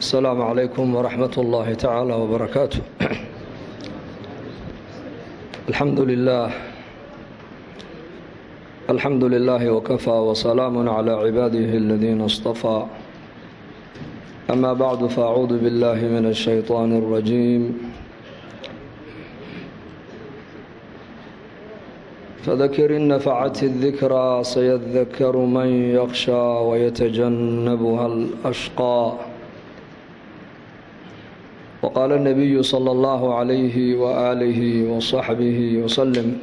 asalaamu calaykum waraxmat ullaahi tacaala wbarakaatu alxamdu lilaah alxamdu lilaahi wakafaa wasalaamun calaa cibaadihi aladiina istafaa ama bacdu faacuudu billaahi min ashaytaani alrajiim fadakir innafacati dikraa sayadakaru man yakhshaa wayatajannabuha alashqaa الأشقى وقال النبي صلى الله عليه وآله وصحبه وسلم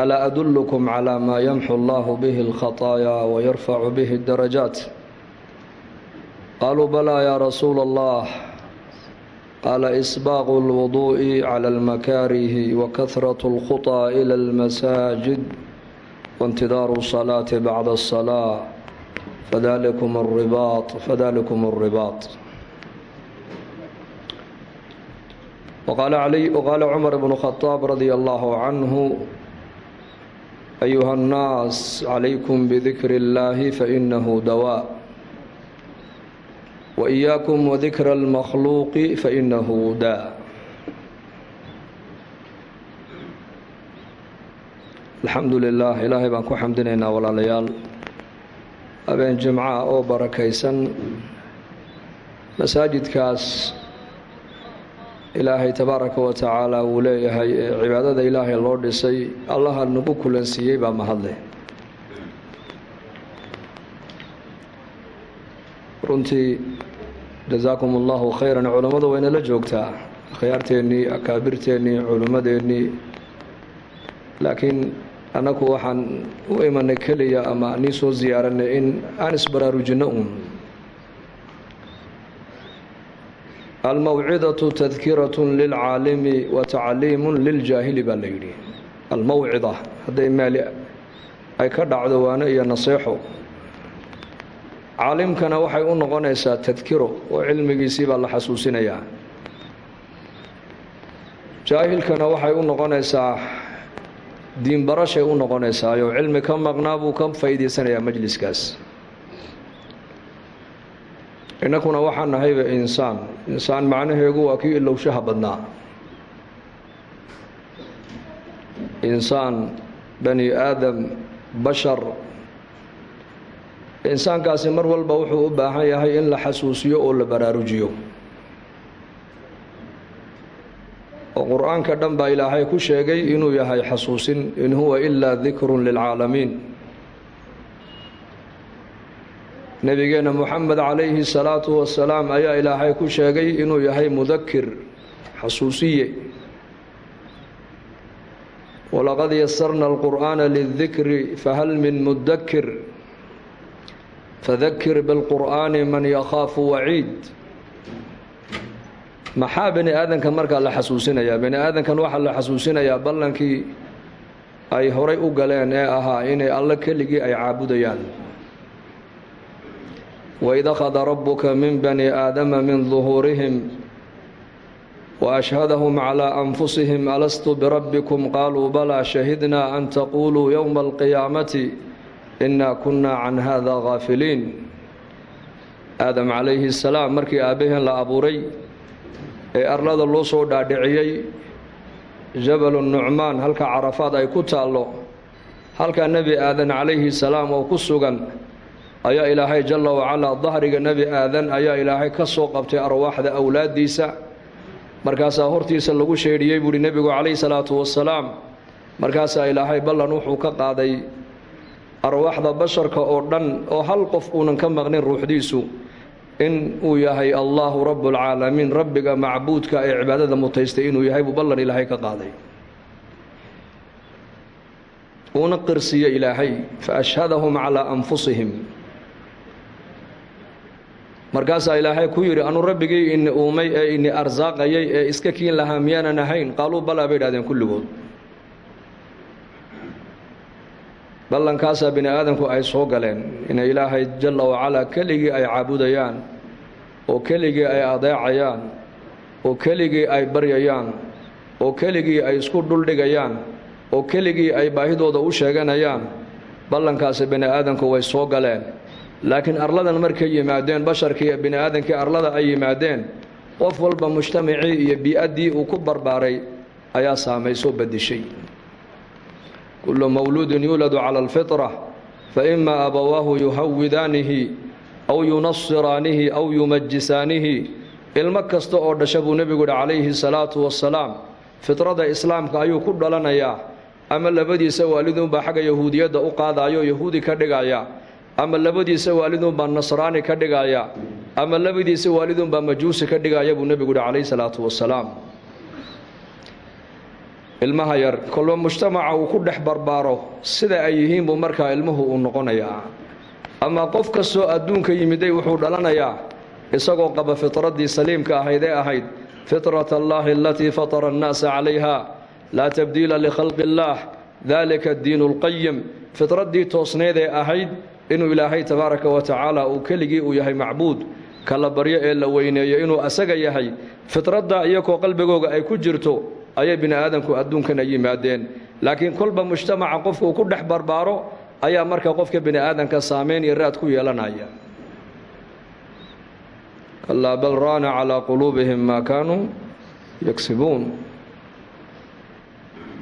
ألا أدلكم على ما يمحو الله به الخطايا ويرفع به الدرجات قالوا بلى يا رسول الله قال إسباغ الوضوء على المكاره وكثرة الخطى إلى المساجد وانتظار الصلاة بعد الصلاة فذلكم الرباط فذلكم waqaala cumar bnu khadaab radia allaahu canhu ayuha nnaas calaykum bidikri اllaahi fainahu dawaa wa iyaakum wadikra almakhluuqi fainahu daa alxamdu lilaah ilaahay baan ku xamdinaynaa walaalayaal habeen jimca oo barakaysan masaajidkaas ilaahay tabaaraka wa tacaala wuu leeyahay ee cibaadada ilaahay loo dhisay allaha nagu kulansiiyey baa mahadle runtii jasaakum allahu khayran culammadu wayna la joogtaa akhyaarteennii akaabirteennii culimmadeennii laakiin annagu waxaan u imanay keliya ama nii soo ziyaaranay in aan isbaraarujinno uun almawcidatu tadkiratun lilcaalimi wa tacliimun liljaahili baa la yidhi. Almawcida hadday maali ay ka dhacdo waano iyo naseexo. Caalimkana waxay u noqonaysaa tadkiro oo cilmigiisii baa la xasuusinayaa. Jaahilkana waxay u noqonaysaa diinbarashay u noqonaysaayo cilmi ka maqnaa buu ka faa'iidaysanayaa majliskaas innakuna waxaan nahayba insaan. Insaan macnaheegu waa kii ilowshaha badnaa. Insaan bani aadam bashar. Insaankaasi mar walba wuxuu u baahan yahay in la xasuusiyo oo la baraarujiyo. Oo qur'aanka dhan baa ilaahay ku sheegay inuu yahay xasuusin in huwa ilaa dikrun lilcaalamiin nebigeenna moxamed calayhi salaatu wasalaam ayaa ilaahay ku sheegay inuu yahay mudakir xasuusiye walaqad yasarna alqur'aana lildikri fahal min mudakir fadakir bilqur'aani man yakhaafu waciid maxaa bani aadankan markaa la xasuusinayaa? Bani aadankan waxaa la xasuusinayaa ballankii ay horay u galeen ee ahaa inay alle keligii ay caabudayaan waid akhada rabuka min bani aadama min duhuurihim waashhadahum calaa anfusihim alastu birabbikum qaaluu balaa shahidnaa an taquuluu yowma alqiyaamati innaa kunnaa can hada gaafiliin aadam calayhi salaam markii aabbaheen la abuuray ee arlada loo soo dhaadhiciyey jabalu nucmaan halka carafaad ay ku taallo halkaa nebi aadan calayhi salaam oo ku sugan ayaa ilaahay jalla wacalaa dahriga nebi aadan ayaa ilaahay ka soo qabtay arwaaxda awlaaddiisa. Markaasaa hortiisa lagu sheedhiyey buuhi nebigu calayhi salaatu wasalaam markaasaa ilaahay ballan wuxuu ka qaaday arwaaxda basharka oo dhan oo hal qof uunan ka maqnin ruuxdiisu in uu yahay allaahu rabbulcaalamiin rabbiga macbuudka ee cibaadada mutaystay inuu yahay buu ballan ilaahay ka qaaday. Uuna qirsiiye ilaahay fa ashhadahum calaa anfusihim markaasaa ilaahay ku yidhi anu rabbigii ini uumay ee ini arsaaqayay ee iska kiin lahaa miyaanan ahayn qaaluu balaa bay idhahdeen kulligood. Ballankaasaa bini aadamku ay soo galeen inay ilaahay jalla wacalaa keligii ay caabudayaan oo keligii ay adeecayaan oo keligii ay baryayaan oo keligii ay isku dhuldhigayaan oo keligii ay baahidooda u sheeganayaan. Ballankaasi bini aadamku way soo galeen laakiin arladan markay yimaadeen basharkii iyo bini aadankii arlada ay yimaadeen qof walba mujtamacii iyo bii-addii uu ku barbaaray ayaa saamaysoo badishay. Kullu mawluudin yuuladu cala alfitra fa imaa abawaahu yuhawidaanihi aw yunasiraanihi aw yumajisaanihi ilmo kasta oo dhasha buu nebigu yihi calayhi salaatu wasalaam fitrada islaamka ayuu ku dhalanayaa ama labadiisa waalidunbaa xagga yahuudiyadda u qaadayo yahuudi ka dhigaya ama labadiisa waalidunbaa nasraani ka dhigaya ama labadiisa waalidunbaa majuusi ka dhigaya buu nebigu yihi calayhi salaatu wasalaam ilmaha yar kolba mujtamaca uu ku dhex barbaaro sida ay yihiin buu markaa ilmuhu uu noqonayaa. Ama qof kastoo adduunka yimiday wuxuu dhalanayaa isagoo qaba fitraddii saliimka ahayd ee ahayd fitrat allahi alatii fatara annaasa calayha laa tabdiila likhalqi illaah dalika addiinu alqayim fitraddii toosneed ee ahayd inuu ilaahay tabaaraka wa tacaala uu keligii uu yahay macbuud kala baryo ee la weyneeyo inuu asaga yahay fitradda iyagoo qalbigooga ay ku jirto ayay bini aadamku adduunkana yimaadeen. Laakiin kolba mujtamaca qofka uu ku dhex barbaaro ayaa marka qofka bini aadanka saameyn iyo raad ku yeelanaya. Kalaa bal raana calaa quluubihim maa kaanuu yagsibuun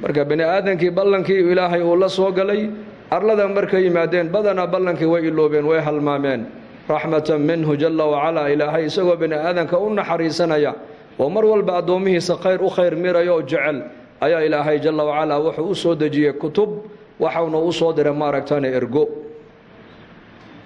marka bini aadankii ballankii ilaahay uu la soo galay arladan markay yimaadeen badanaa ballankii way iloobeen way halmaameen. Raxmatan minhu jalla wacalaa ilaahay isagoo bini aadanka u naxariisanaya. Oo mar walba addoommihiisa khayr u khayr mirayo oo jecel ayaa ilaahay jalla wacalaa wuxuu u soo dejiyey kutub waxauna u soo diray maaragtane ergo.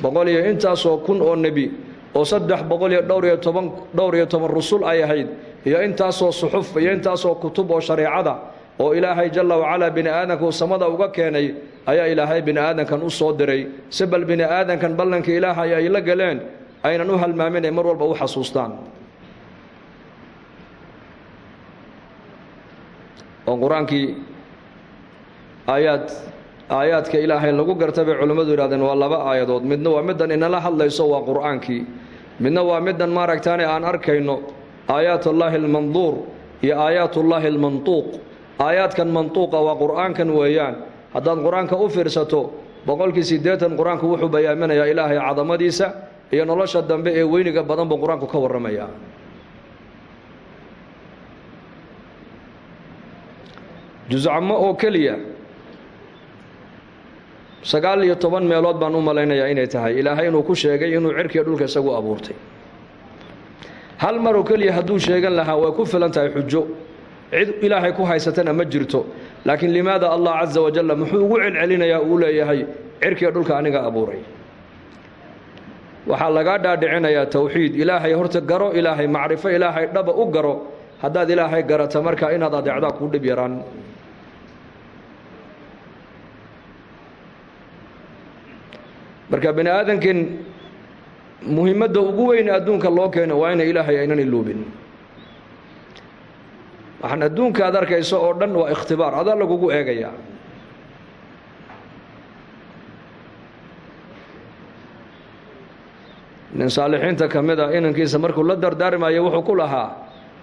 Boqol iyo intaasoo kun oo nebi oo saddex boqol iyo dhowr iyo toban dhowr iyo toban rusul ay ahayd iyo intaasoo suxuf iyo intaasoo kutub oo shareecada oo ilaahay jalla wacalaa bini aadankuu samada uga keenay ayaa ilaahay bini aadankan u soo diray. Si bal bini aadankan ballanka ilaahay ay la galeen aynan u halmaamin ay mar walba u xasuustaan. Oo qur'aankii aayaad aayaadka ilaahay lagu garta bay culimmadu yidhahdeen waa laba aayadood midna waa middan inala hadlayso waa qur'aankii. Midna waa middan maaragtaane aan arkayno aayaatullaahi almanduur iyo aayaatullaahi almantuuq. Aayaadkan mantuuqa waa qur'aankan weeyaan haddaad qur'aanka u fiirsato boqolkii siddeetan qur'aanku wuxuu bayaaminayaa ilaahay cadamadiisa iyo nolosha dambe ee weyniga badan buu qur'aanku ka warramayaa. Juscamo oo keliya sagaal iyo toban meelood baan u malaynayaa inay tahay. Ilaahay inuu ku sheegay inuu cirkiya dhulka isagu abuurtay. Hal maroo keliya hadduu sheegan lahaa way ku filan tahay xujo cid ilaahay ku haysatana ma jirto. Laakiin limaada allah caza wajalla muxuu ugu celcelinayaa uu leeyahay cirkiya dhulka aniga abuuray. Waxaa lagaa dhaadhicinayaa towxiid ilaahay horta garo ilaahay macrifo ilaahay dhaba u garo. Haddaad ilaahay garata markaa inaad adeecdaa kuu dhib yaraan. Marka bani aadamkan muhiimadda ugu weyn adduunka loo keeno waa ina ilaahay aynan iloobin waxaan adduunka aad arkayso oo dhan waa ikhtibaar adaa lagugu eegayaa. Nin saalixiinta ka mid a inankiisa markuu la dardaarmayo wuxuu ku lahaa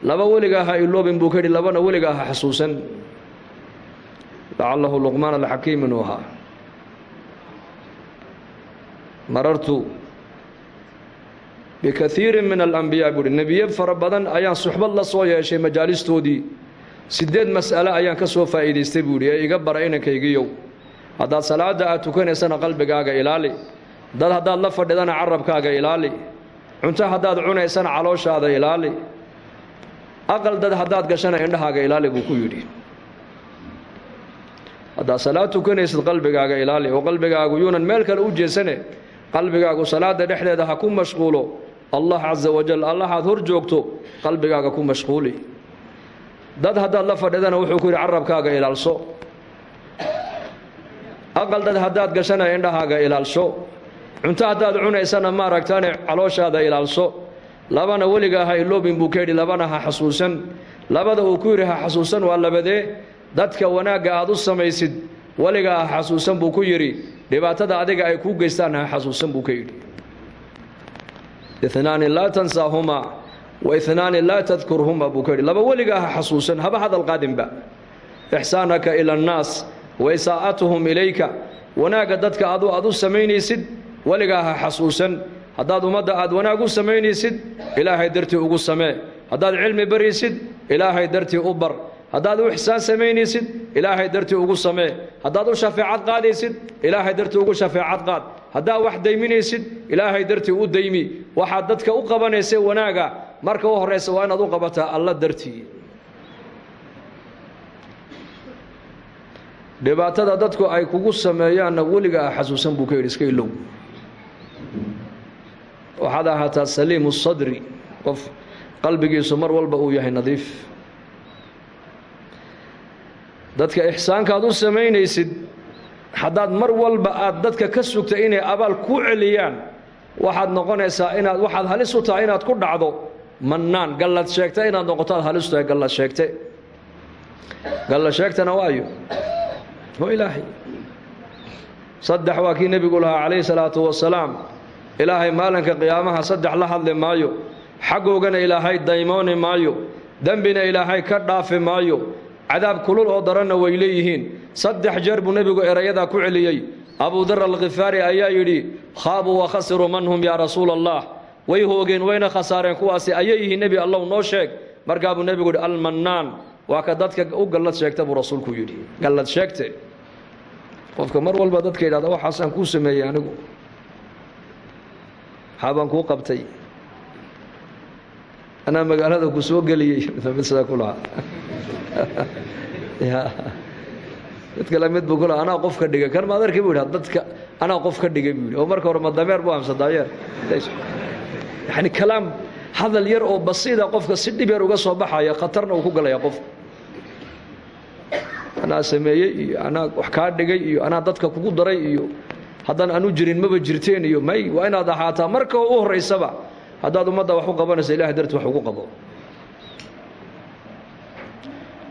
laba weligaa ha iloobin buu ka yidhi labana weligaa ha xasuusan. Lacalahu luqmaan alxakiim inuu ahaa. Marartu bikaiirin min alambiyaa buuhi nebiye fara badan ayaan suxbad la soo yeeshay majaalistoodii siddeed mas'ale ayaan ka soo faa'iidaystay buuhi ee iga bara inankaygiyow haddaad salaadda aad tukanaysana qalbigaaga ilaali dad haddaad la fadhidana carabkaaga ilaali cunto haddaad cunaysana calooshaada ilaali aqal dad haddaad gashana indhahaaga ilaali buu ku yidhi haddaad salaad tukanaysid qalbigaaga ilaali oo qalbigaagu yuunan meel kale u jeesane qalbigaagu salaada dhexdeeda ha ku mashquulo allah casa wajal allahaad hor joogto qalbigaaga ku mashquuli. Dad haddaad la fadhidana wuxuu ku yidhi carabkaaga ilaalso. Aqal dad haddaad gashana indhahaaga ilaalsho cunto haddaad cunaysana maaragtane calooshaada ilaalso. Labana weligaa ha iloobin buu ka yidhi labana ha xasuusan. Labada uu ku yidhi ha xasuusan waa labadee. Dadka wanaagga aad u samaysid weligaa ha xasuusan buu ku yidhi. Dhibaatada adiga ay kuu geystaan ha xasuusan buu ka yidhi inaani laa tansaahumaa wa inaani laa tadkurhumaa buu ka yidhi. Laba weligaa ha xasuusan haba hadal qaadinba. Ixsaanaka ila annaas wa isaa'atuhum ilayka wanaagga dadka adu aad u samaynaysid weligaa ha xasuusan. Haddaad ummadda aad wanaag u samaynaysid ilaahay dartii ugu samee. Haddaad cilmi baraysid ilaahay dartii u bar. Haddaad u ixsaan samaynaysid ilaahay dartii ugu samee. Haddaad u shafeecad qaadaysid ilaahay dartii ugu shafeecad qaad haddaad wax dayminaysid ilaahay dartii u daymi. Waxaad dadka u qabanaysa wanaaga marka u horraysa waa inaad u qabataa alla dartii. Dhibaatada dadku ay kugu sameeyaanna weliga ah xasuusan buu ka yidhi iska ilow. Waxaad ahaataa saliimu sadri qof qalbigiisu mar walba uu yahay nadiif. Dadka ixsaankaad u samaynaysid haddaad mar walba aad dadka ka sugta inay abaal kuu celiyaan waxaad noqonaysaa inaad waxaad halis u tahay inaad ku dhacdo mannaan. Gallad sheegta inaad noqoto aad halis u tahay gallad sheegte gallad sheegtana waayo oo ilaahay. Saddex waa kii nebigu lahaa calayhi salaatu wasalaam ilaahay maalinka qiyaamaha saddex la hadli maayo. Xaggoogana ilaahay daymooni maayo. Dembina ilaahay ka dhaafi maayo cadaab kulul oo daranna way leeyihiin. Saddex jeer buu nebigu erayadaa ku celiyey. Abudar alkhifaari ayaa yidhi khaabuu wa khasiruu man hum yaa rasuula allah way hoogeen wayna khasaareen kuwaasi. Ayay yihiin nebi allow noo sheeg. Markaa buu nebigu yidhi almannaan. Waa ka dadka u gallad sheegta buu rasuulku yidhi. Gallad sheegte. Qofka mar walba dadka yidhahda waxaasaan kuu sameeyey anigu. Waxaabaan kuu qabtay anaa magaalada ku soo geliyey. Mid kale mid buu ku lahaa anaa qof ka dhigay. Kan maad arkay buu yidhi dadka anaa qof ka dhigay buu yidhi. Oo marka hore ma dameer buu amsa daayeer yacni kalaam hadal yar oo basiida qofka si dhib yar uga soo baxaya khatarna uu ku galaya qofka anaa sameeyey iyo anaa wax kaa dhigay iyo anaa dadka kugu daray iyo haddaan anu jirin maba jirteen iyo may waa inaad ahaataa marka u horraysaba haddaad ummadda wax u qabanaysa ilahay darti wax ugu qabo.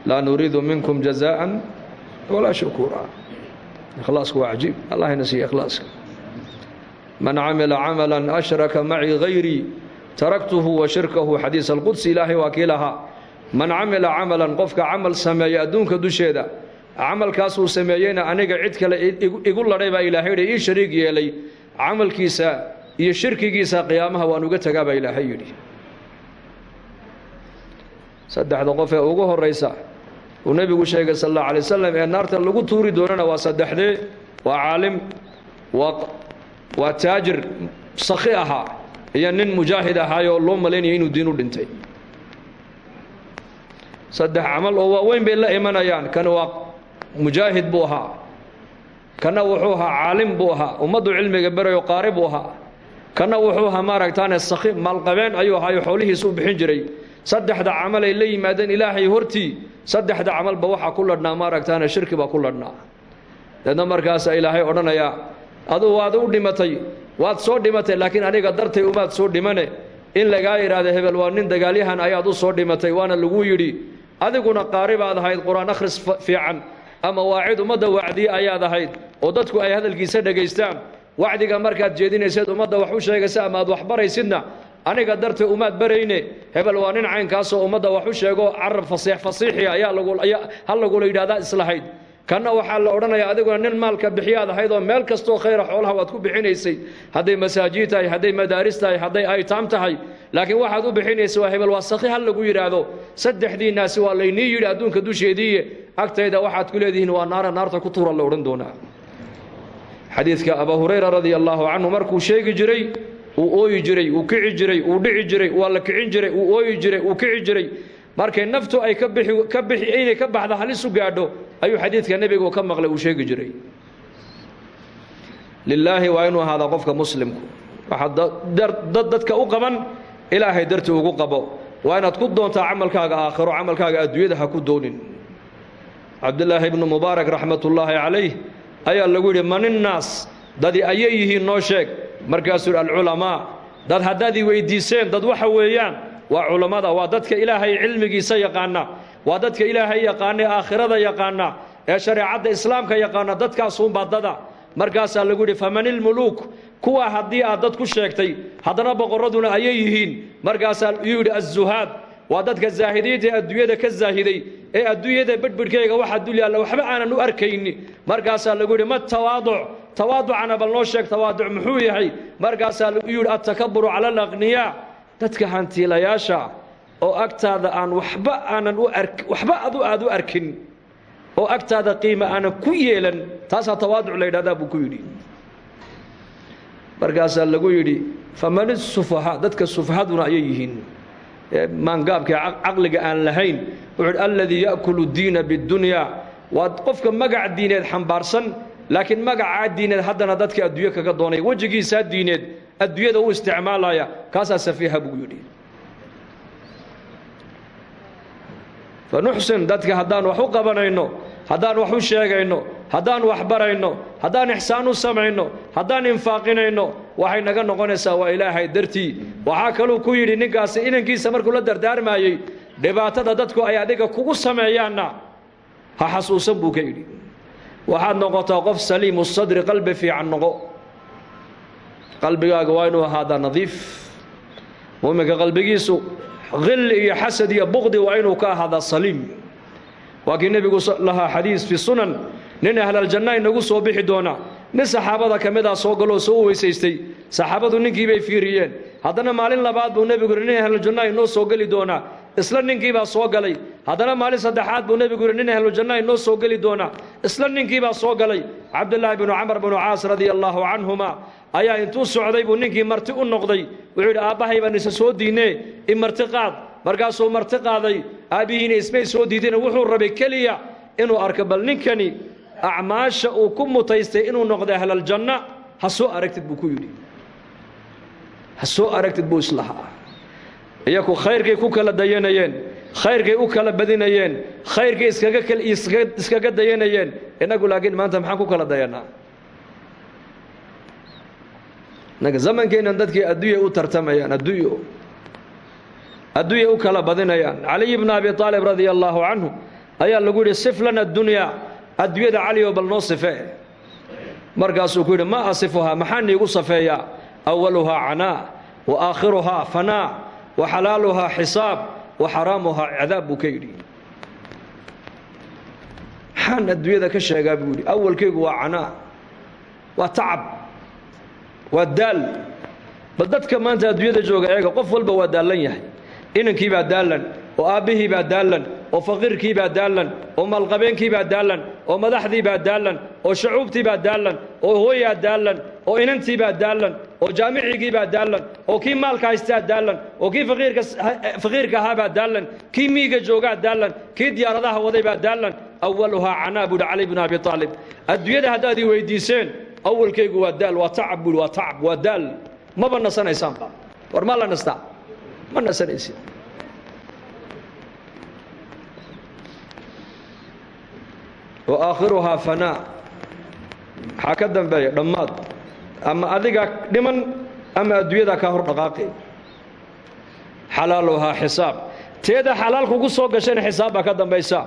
Laa nuriidu minkum jazaa'an walaa shukuura. Ikhlaasku waa cajiib. Allah ina siiya ikhlaaska. Man camila camalan ashraka macii hayrii taraktuhu wa shirkahu xadiis alqudsi ilaahay waa kii lahaa man camila camalan qofka camal sameeya adduunka dusheeda camalkaasuu sameeyeyna aniga cid kale igu ladhay baa ilaahay ii shariig yeelay. Camalkiisa iyo shirkigiisa qiyaamaha waan uga tagaa baa ilaahay yidhi. Saddexda qof ee ugu horraysa uu nebigu sheegay sal allahu alay wasalam ee naarta lagu tuuri doonana waa saddexdee waa caalim waa waa taajir sakhi ahaa iyo nin mujaahid ahaayoo loo malaynaya inuu diin u dhintay. Saddex camal oo waaweyn bay la imanayaan. Kan waa mujaahid buu ahaa. Kanna wuxuu ahaa caalim buu ahaa. Ummaddu cilmiga berayo qaari buu ahaa kanna wuxuu ahaa maaragtaane sakhi maalqabeen ayuu ahaayo xoolihiisa u bixin jiray. Saddexda camal ay la yimaadeen ilaahay hortii saddexda camalba waxaa ku ladhnaa maaragtaane shirki baa ku ladhnaa. Deedna markaasaa ilaahay odhanayaa aduu waad u dhimatay waad soo dhimatay laakiin aniga dartay umaad soo dhimane. In lagaa idhaahda hebel waa nin dagaalyahan ayaad u soo dhimatay waana lagu yidhi adiguna qaari baad ahayd qur'aan akhris fiican ama waacid ummadda wacdiye ayaad ahayd oo dadku ay hadalkiisa dhegaystaan wacdiga markaad jeedinayseed ummadda wax u sheegaysa ama aad wax baraysidna aniga dartay umaad barayne. Hebel waa nin caynkaasoo ummadda wax u sheego carab fasiix fasiixi ayaa ha lagula yidhahdaa islahayd. Kanna waxaa la odhanayaa adiguna nin maalka bixiyaad ahayd oo meel kastoo khayra xoolaha waad ku bixinaysay. Hadday masaajid tahay hadday madaaris tahay hadday aytaam tahay laakiin waxaad u bixinaysa waa hebel waa sakhi ha lagu yidhaahdo. Saddexdiinnaasi waa laynii yidhi adduunka dusheediiye. Agtayda waxaad ku leedihiin waa naara naarta ku tuura la odhan doonaa xadiidka abaa hurayra radia allaahu canhu markuu sheegi jiray uu ooyi jiray uu kici jiray uu dhici jiray waa la kicin jiray uu ooyi jiray uu kici jiray. Markay naftu ay ka bixi inay ka baxda halis u gaadho ayuu xadiidka nebigu ka maqlay uu sheegi jiray. Lilaahi waa inuu ahaadaa qofka muslimku. Waxaa dad dadka u qaban ilaahay dartii ugu qabo. Waa inaad ku doontaa camalkaaga aakhiro camalkaaga adduunyada ha ku doonin. Cabdulaahi ibnu mubaarak raxmatullaahi calayh ayaa lagu yidhi maninnaas dadi ayay yihiin noo sheeg. Markaasuu alculamaa dad haddaad i weyddiiseen dad waxa weeyaan waa culammada waa dadka ilaahay cilmigiisa yaqaana waa dadka ilaahay yaqaana aakhirada yaqaana ee shareecadda islaamka yaqaana dadkaasuunbaa dada. Markaasaa lagu yidhi famanilmuluuk kuwa haddii aad dad ku sheegtay haddana boqorraduna ayay yihiin. Markaasaa yuu yidhi azuhaad waa dadka zaahidiinta ee adduunyada ka zaahiday. Ee adduunyada bedhbidhkayga waxa dul yaalla waxba aanan u arkayni. Markaasaa lagu yidhi ma tawaaduc. Tawaaducana bal noo sheeg tawaaduc muxuu yahay? Markaasaa lagu yidhi attakaburu cala alaqniyaa dadka hantiilayaasha oo agtaada aan waxba aanan u ark waxba adu aad u arkin oo agtaada qiima aanan ku yeelan taasaa tawaaduc la yidhahdaa buu ku yidhi. Markaasaa lagu yidhi faman isufahaa dadka sufahaduna ayay yihiin maangaabka caqliga aan lahayn wuxuu yidhi alladii ya'kulu diina biddunyaa waa qofka magac diineed xambaarsan laakiin magacaa diineed haddana dadka adduunye kaga doonaya wejigiisaa diineed adduunyada u isticmaalaya kaasaa safiiha buu yidhi. Fanuxsin dadka haddaan wax u qabanayno haddaan wax u sheegayno haddaan wax barayno haddaan ixsaan u samayno haddaan infaaqinayno waxay naga noqonaysaa waa ilaahay dartii. Waxaa kaluu ku yidhi ninkaasi inankiisa markuu la dardaarmaayey dhibaatada dadku ay adiga kugu sameeyaanna ha xasuusan buu ka yidhi. Waxaad noqotaa qof saliimu sadri qalbi fiican noqo. Qalbigaaga waa inuu ahaadaa nadiif. Muuminka qalbigiisu hilli iyo xasad iyo buqdi waa inuu ka ahaadaa saliim. Waa kii nebigu lahaa xadiis fi sunan nin ahlaljanna inagu soo bixi doona. Nin saxaabada ka mid ah soo galoo soo u weysaystay saxaabadu ninkii bay fiiriyeen. Haddana maalin labaad buu nebigu yidhi nin ahlaljanna inoo soo geli doonaa isla ninkiibaa soo galay. Haddana maalin saddexaad buu nebigu yidhi nin ahlujanna inoo soo geli doonaa isla ninkiibaa soo galay. Cabdulaahi binu camar binu caas radia allaahu canhuma ayaa intuu socday buu ninkii marti u noqday. Wuxuu yidhi aabbahay baan isa soo diinee i marti qaad. Markaasuu marti qaaday. Aabbihiina ismay soo diideen. Wuxuu rabay keliya inuu arko bal ninkani acmaasha uu ku mutaystay inuu noqdo ahlaljanna ha soo aragtid buu ku yidhi. Aragtid buu islahaa iyaku khayrkay ku kala dayanayeen khayrkay u kala badinayeen khayrkay iskaga dayanayeen. Innagu laakiin maanta maxaan ku kala dayanaa? Innaga zamankeennan dadkii adduunya u tartamayaan adduunyo. Adduunya u kala badinayaan. Caliy bna abi aalib radia allaahu ayaa lagu yidhi sif lana adduunyada caliyo bal noo sifee markaasuu ku yidhi ma asifuhaa maxaan iigu safeeyaa awaluhaa canaa wa aakhiruhaa fanaa wa xalaaluhaa xisaab wa xaraamuhaa cadaab buu ka yidhi. Ka sheegaa buu awalkaygu waa canaa waa tacab waa daal. Bal dadka maanta adduunyada jooga eega qof walba waa daallan yahay. Inankii baa daallan oo aabbihii baa daallan oo faqiirkii baa daallan oo maalqabeenkii baa daallan oo madaxdii baa daallan oo shacuubtii baa daallan oo hooyaa daallan oo inantii baa daallan oo jaamicigii baa daallan oo kii maalka haystaa daallan oo kii faqiirka faqiirka ahaa baa daallan kii miiga joogaa daallan kii diyaaradaha waday baa daallan. Awaluhaa canaa buuhi cali bnu abi aalib adduunyada haddaad ii weydiiseen awalkaygu waa daal waa tacab buuhi waa tacab waa daal. Maba nasanaysaanba war ma la nastaa? Ma nasanaysid wa aakhiruhaa fanaa. Maxaa ka dambeeya dhammaad. Ama adigaa dhiman ama adduunyadaa kaa hor dhaqaaqi. Xalaaluhaa xisaab. Teeda xalaal kugu soo gashayna xisaab baa ka dambaysa.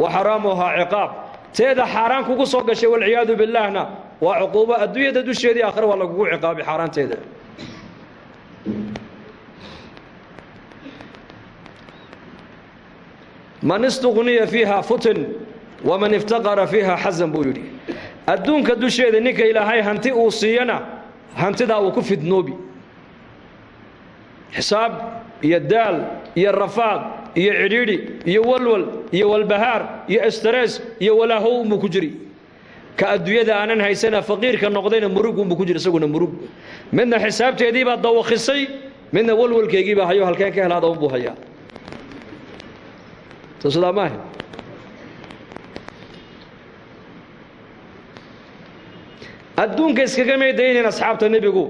Wa xaraamuhaa ciqaab. Teeda xaaraan kugu soo gashay walciyaadu billaahna. Waa cuquubo adduunyada dusheedii aakhira waa lagugu ciqaabi xaaraanteeda. Man istuqniya fiiha futin waman iftaqara fiiha xasan buu yidhi adduunka dusheeda ninka ilaahay hanti uu siiyana hantidaa uu ku fidnoobi xisaab iyo daal iyo rafaad iyo cidhiidhi iyo walwal iyo walbahaar iyo estarees iyo walaahow unbuu ku jiri ka adduunyada aanan haysana faqiirka noqdayna murug unbuu ku isaguna murug midna xisaabteediibaa dawakhisay midna walwalkeygiibaa hayo halkeen ka helaada unbuu hayaa so sidaa maaha adduunka iskaga meydaynayn asxaabta nebigu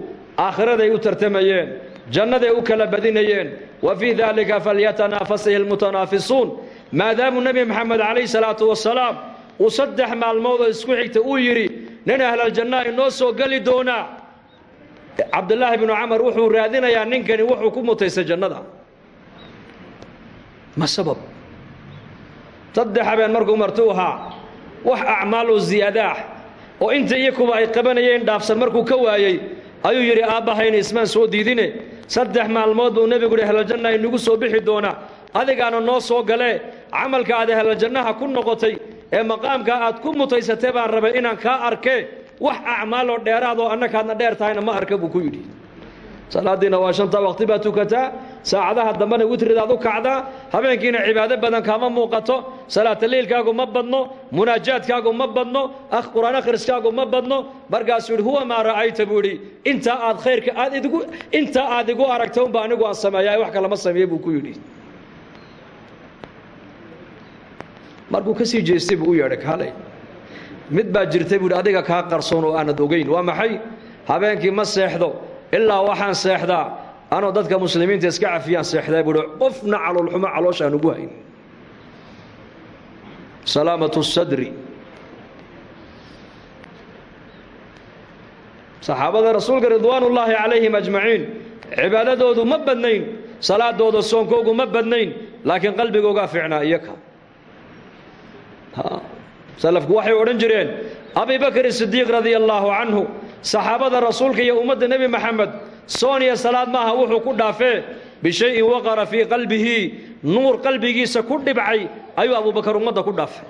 aakhiraday u tartamayeen jannaday u kala badinayeen wa fii daalika falyatanaafasihi almutanaafisuun. Maadaamuu nebi maxamed calayhi salaatu wasalaam uu saddex maalmoodoo isku xigta uu yidhi nin ahlaljannaha inoo soo geli doonaa. Cabdulaahi binu camar wuxuu raadinayaa ninkani wuxuu ku mutaystay jannada. Ma sabab? Saddex habeen markuu martuu ahaa wax acmaal oo ziyaadaah oo inta iyo kuwa ay qabanayeen dhaafsan markuu ka waayey ayuu yidhi aabbahayna ismaan soo diidine. Saddex maalmood buu nebigu yidhi ahlaljanna inagu soo bixi doonaa adigaana noo soo galee camalka aad ahlaljannaha ku noqotay ee maqaamka aad ku mutaysatee baan rabay inaan kaa arkee wax acmaaloo dheeraadoo annakaadna dheer tahayna ma arka buu ku yidhi. Salaadiina waa shanta waqti baad tukataa saacadaha dambena witridaad u kacdaa habeenkiina cibaado badan kaama muuqato salaataliilkaagu ma badno munaajaadkaagu ma badno qur'aan akhriskaagu ma badno. Markaasuu yidhi huwa maa ra'ayta? buu yidhi intaa aad khayrka aad idigu intaa aad igu aragta unba anigu aan sameeyaa wax kalama sameeye buu ku yidhi. Markuu ka sii jeestay buu u yeedhay kaalay mid baa jirtay buu yidhi adiga kaa qarsoon oo aanad ogeyn waa maxay? Habeenkii ma seexdo ilaa waxaan seexdaa anoo dadka muslimiinta iska cafiyaan seexdaa buuhi qofna caloolxumo calooshaan ugu hayn. Salaamatu sadri. Saxaabada rasuulka ridwaanullaahi calayhim ajmaciin cibaadadoodu ma badnayn salaadooda soonkoogu ma badnayn laakiin qalbigoogaa fiicnaa iyaka. Salafku waxay odhan jireen abi bakr sidiiq radia allaahu canhu saxaabada rasuulka iyo ummadda nebi maxamed sooniya salaad maaha wuxuu ku dhaafee bishayin waqara fii qalbihi. Nuur qalbigiisa ku dhibcay ayuu abubakar ummadda ku dhaafay.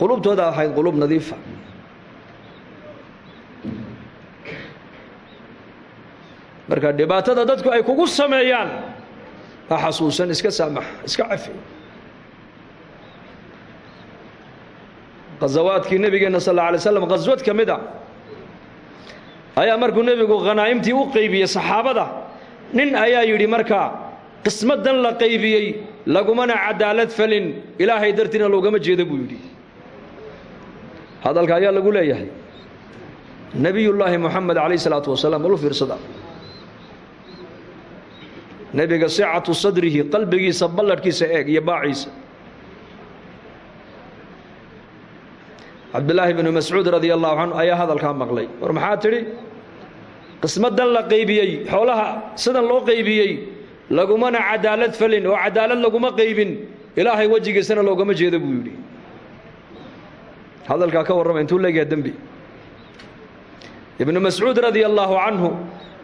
Qulubtooda ahayd qulub nadiifa marka dhibaatada dadku ay kugu sameeyaan ha xasuusan iska saamax iska cafi. Khazawaadkii nebigeenna sal alla alay slam a ayaa markuu nebigu khanaa'imtii u qaybiyey saxaabada nin ayaa yidhi markaa qismadan la qaybiyey lagumana cadaalad falin ilaahay dartiina loogama jeeda buu yidhi. Hadalka ayaa lagu leeyahay. Nebiyullaahi moxamed calayh isalaatu wasalaam balu fiirsada. Nebiga sicatu sadrihi qalbigiisa balladhkiisa eeg iyo baaciisa cabdulaahi bnu mascuud radia allahu canhu ayaa hadalkaa maqlay. War maxaa tidhi? Qismadan la qaybiyey xoolaha sidan loo qaybiyey lagumana cadaalad falin oo cadaalad laguma qaybin ilaahay wejigiisana loogama jeedo buu yidhi. Hadalkaa ka warrama intuu leegaha dembi. Ibnu mascuud radia allaahu canhu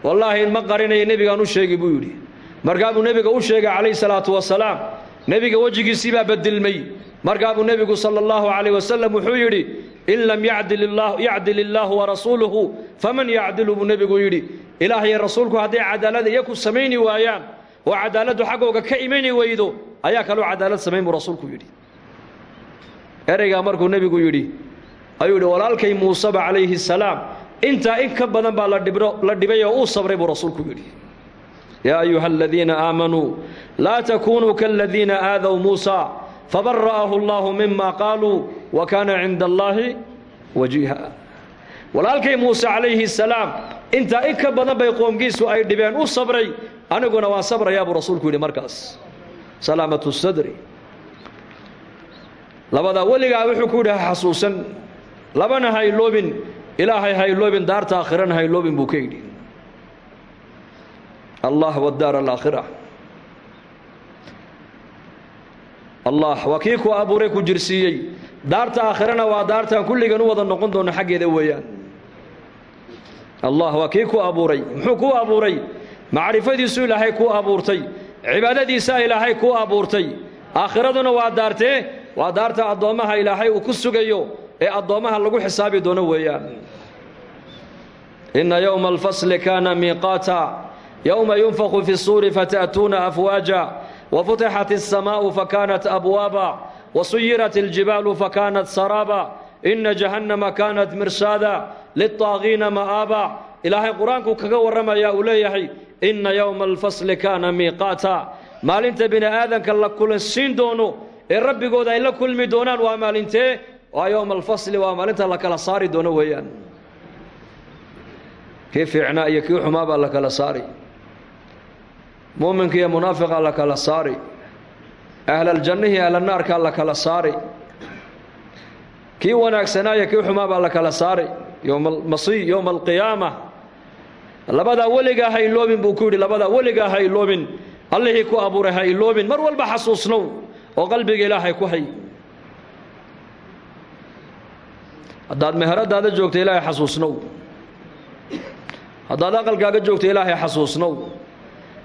wallaahi ma qarinaya nebigaan u sheegi buu yidhi. Markaa buu nebiga sheegay calayhi salaatu wasalaam nebiga wejigiisii baa bedilmay markaa buu nebigu sala allahu calayh wasalam wuxuu yidhi in lam yacdil illaahu warasuuluhu faman yacdilu? Buu nebigu yidhi ilaahayo rasuulku hadday cadaalad iyaku samayni waayaan oo cadaaladdu xaggooga ka imani weydo ayaa kaloo cadaalad samayn buu rasuulku yidhi. Ereygaa markuu nebigu yidhi ayuu yidhi walaalkay muuseba calayhi salaam intaa in ka badan baa la dhibay oo uu sabray buu rasuulku yidhi yaa ayuha aladiina aamanuu laa takunuu kaladiina aadaw muusa fabara'ahu allahu mima qaaluu wa kaana cinda allaahi wajiiha walaalkay muuse calayhi salaam intaa in ka badan bay qoomkiisu ay dhibeen u sabray aniguna waan sabrayaa buu rasuulku yidhi markaas salaamatu sadri labadaa weligaa wuxuu ku yidhi xasuusan labana ha iloobin ilaahay ha iloobin daarta aakhirana ha iloobin buu ka yidhi allah wadaar alaakhira allah waa kii ku abuuray ku jirsiiyey. daarta aakhirana waa daartaan kulligan u wada noqon doono xaggeeda weeyaan allah waa kii ku abuuray. muxuu kuu abuuray. macrifadiisu ilaahay kuu abuurtay. cibaadadiisaa ilaahay kuu abuurtay. aakhiraduna waa daartee waa daarta addoommaha ilaahay uu ku sugayo ee addoommaha lagu xisaabi doono weeyaan inna yowma alfasli kaana miiqaata yowma yunfaku fi الsuuri fata'tuuna afwaaja wafutixat الsamaa'u fakanat abwaaba wasuyirat اljibaalu fakanat saraaba ina jahannama kanat mirsaada liلطaagiina ma'aaba ilaahay qur-aanku kaga warramayaa uu leeyahay inna yowma alfasli kaana miiqaata maalinta bini aadanka la kulansiin doono ee rabbigooda ay la kulmi doonaan waa maalintee waa yowma alfasli waa maalinta la kala saari doono weeyaan kii fiicnaa iyo kii xumaa baa la kala saari muuminka iyo munaafiqaa la kala saari. Ahlaljannihi ahlanaarkaa la kala saari. Kii wanaagsanaa iyo kii xumaa baa la kala saari. Yowma almasiih yowma alqiyaama labadaa weligaa ha iloobin buu ku yidhi labadaa weligaa ha iloobin allihii ku abuuray ha iloobin mar walba xasuusnow oo qalbiga ilaahay ku hay. Haddaad meheradaada joogta ilaahay xasuusnow. Haddaad aqalkaaga joogta ilaahay xasuusnow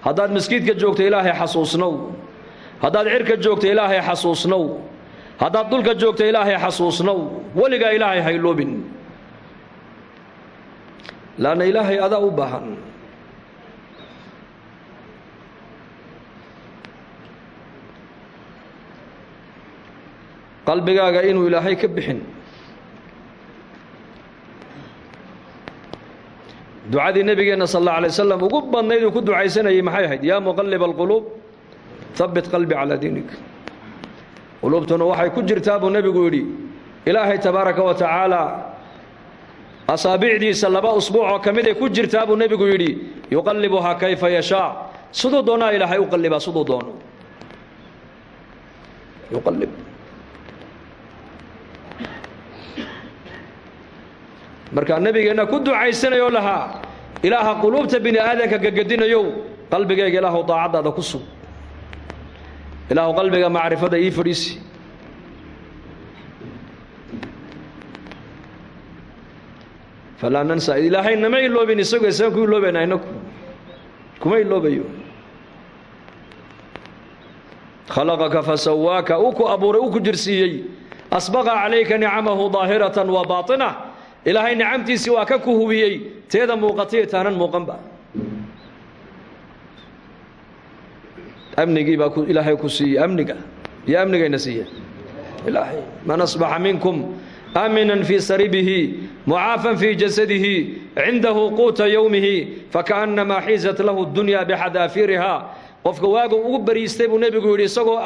haddaad maskiidka joogta ilaahay xasuusnow. Haddaad cirka joogta ilaahay xasuusnow. Haddaad dulka joogta ilaahay xasuusnow. Weligaa ilaahay hayloobin. Laanna ilaahay adaa u baahan. Qalbigaaga inuu ilaahay ka bixin ducadii nebigeenna sal alla alay wasalam ugu badnayd uu ku ducaysanayay maxay ahayd? Yaa muqalib alquluub habbit qalbi calaa diinik. Quluubtuna waxay ku jirtaa buu nebigu yidhi ilaahay tabaaraka wa tacaala asaabicdiisa laba usbuuc oo ka miday ku jirtaa buu nebigu yidhi yuqallibuhaa kayfa yashaa. Siduu doonaa ilaahay u qallibaa siduu doono yuqallib markaa nebigeenna ku ducaysanayoo lahaa ilaaha quluubta bini aadanka gagadinayow qalbigayga ilaahu daacaddaada ku sug. Ilaahu qalbiga macrifada ii fadhiisi. Falaa nansa ilaahay nama iloobin isagoo isaan ku iloobayna kuma iloobayo khalaqaka fasawaaka uu ku abuuray uu ku jirsiiyey. Asbaqa calayka wa baaطina ilaahay nicamtiisii waa ka ku hubiyey teeda muuqataiyo taanan muuqanba amnigii baa ilaahay ku siiyey amniga. Iyo amnigayna siiye ilaahay man asbaxa minkum aaminan fii saribihi mucaafan fii jasadihi cindahu quuta yowmihi fakaأnnamaa xiizat lahu dunya bixadaafiriha qofka waagu ugu bariistay buu nebigu yidhi isagoo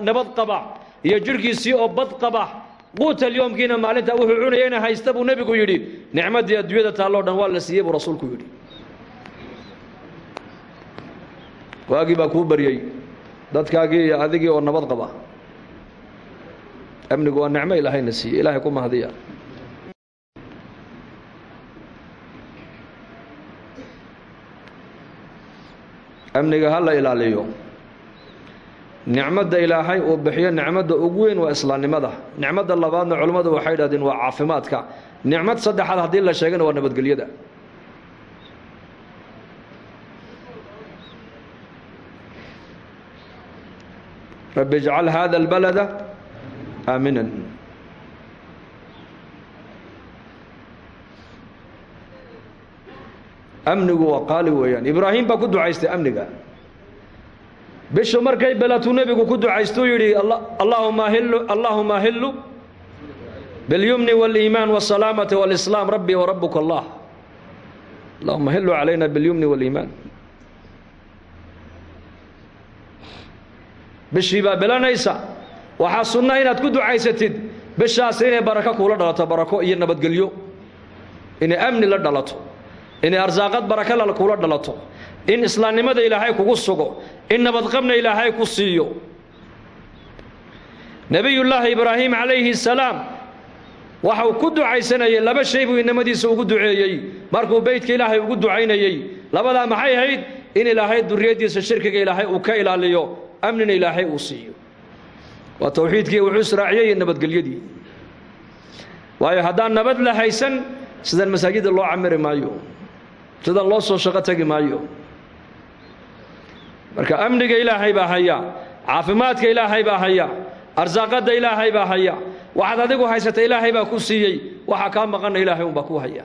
nabad qaba iyo jidhkiisii oo bad qaba quuta alyowmkiina maalinta wuxuu cunayayna haysta buu nebigu yidhi nicmaddii adduunyada taalloo dhan waa la siiyey buu rasuulku yidhi. Waagii baa kuu baryey dadkaagii iyo adigii oo nabad qaba. Amnigu waa nicmo ilaahayna siiyey ilaahay ku mahadiya. Amniga ha la ilaaliyo nicmadda ilaahay uu bixiyo nicmadda ugu weyn waa islaamnimada nicmadda labaadna culimmadu waxay idhahdeen waa caafimaadka. Nicmad saddexaad haddii la sheegana waa nabadgelyada. Rabbi ijcal hada albalada aaminan. Amnigu waa qaali weeyaan. Ibraahim baa ku ducaystay amniga bishu markay belatuu nebigu ku ducaystuu yidhi allaahuma ahillu allaahuma ahillu biاlyumni wاliimaan wالsalaamati wاlislaam rabbi warabuka allah allahuma ahillu calayna biاlyumni wاliimaan bishii baa belanaysa waxaa sunna inaad ku ducaysatid bishaasi inay barako kuula dhalato barako iyo nabadgelyo inay amni la dhalato inay arsaaqad barakala kuula dhalato. In islaamnimada ilaahay kugu sugo. In nabadqabna ilaahay ku siiyo. Nebiyullaahi ibraahim calayhi salaam waxau ku ducaysanayay laba shay buu inamadiisa ugu duceeyey. Markuu beytka ilaahay ugu ducaynayey labadaa maxay ahayd? In ilaahay duriyaddiisa shirkiga ilaahay uu ka ilaaliyo. Amnina ilaahay uu siiyo. Waa towxiidkii wuxuu israaciyey nabadgelyadii. Waayo haddaan nabad la haysan sidan masaajidda loo camiri maayo sidan loo soo shaqo tegi maayo. Marka amniga ilaahay baa haya caafimaadka ilaahay baa haya arsaaqadda ilaahay baa haya waxaad adigu haysata ilaahay baa ku siiyey waxaa kaa maqanna ilaahay unbaa ku haya.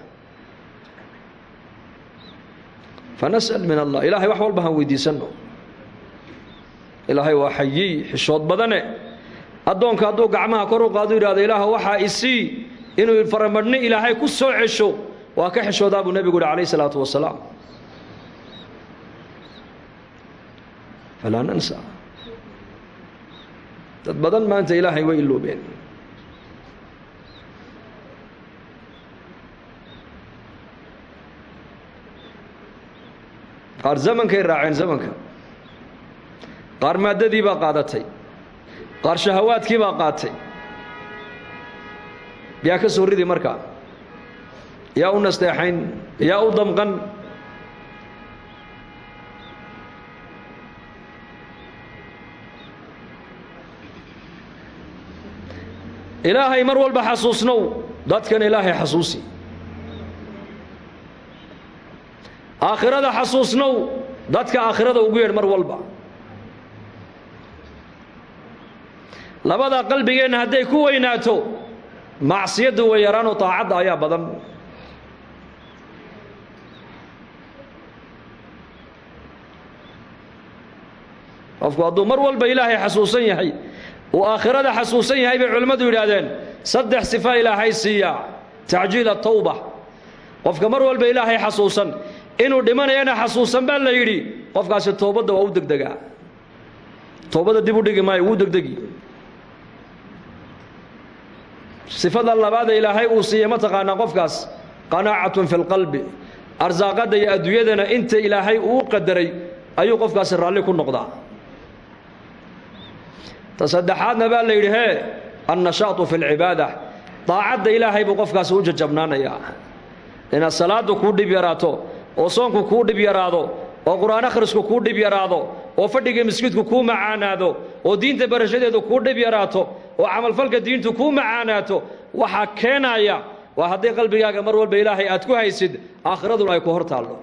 Fanas'al min allah ilaahay wax walba han weydiisanno. Ilaahay waa xayiy xishood badane. Addoonka hadduu gacmaha kor u qaado yidhahdo ilaah waxaa isii inuu faramadhni ilaahay ku soo cesho waa ka xishoodaa buu nebigu yidhi calayh isalaatu wasalaam falaa nansa. Dad badan maanta ilaahay way iloobeen. Qaar zamankay raaceen zamanka. Qaar maaddadii baa qaadatay. Qaar shahawaadkii baa qaatay. Yaa ka soo ridi markaa yaa u nasteexayn yaa u damqan ilaahay mar walba xasuusnow dadkan ilaahay xasuusi aakhirada xasuusnow dadka aakhirada ugu yeedh mar walba labada qalbigeenna hadday ku weynaato macsiyaddu way yaraanoo taacadda ayaa badan qofku hadduu mar walba ilaahay xasuusan yahay uu aakhirada xasuusan yahay bay culimmadu yidhaahdeen saddex sifa ilaahay siiyaa tacjiil atawba qofka mar walba ilaahay xasuusan inuu dhimanayana xasuusan baa la yidhi qofkaasi toobadda waa u degdegaa. Toobadda dib u dhigi maayo wuu degdegi. Sifada labaada ilaahay uu siiye mataqaanaa qofkaas qanaacatun fi lqalbi arsaaqadda iyo adduunyadana inta ilaahay uu qadaray ayuu qofkaasi raalli ku noqdaa ta saddexaadna baa la yidhi hee annashaatu fi lcibaada daacadda ilaahay buu qofkaasi u jajabnaanayaa. Inaad salaaddu kuu dhib yaraato oo soonku kuu dhib yaraado oo qur'aan akhrisku kuu dhib yaraado oo fadhiga masjidku kuu macaanaado oo diinta barashadeedu kuu dhib yaraato oo camalfalka diintu kuu macaanaato waxaa keenaya waa hadday qalbigaaga mar walba ilaahay aad ku haysid aakhiraduna ay ku hor taallo.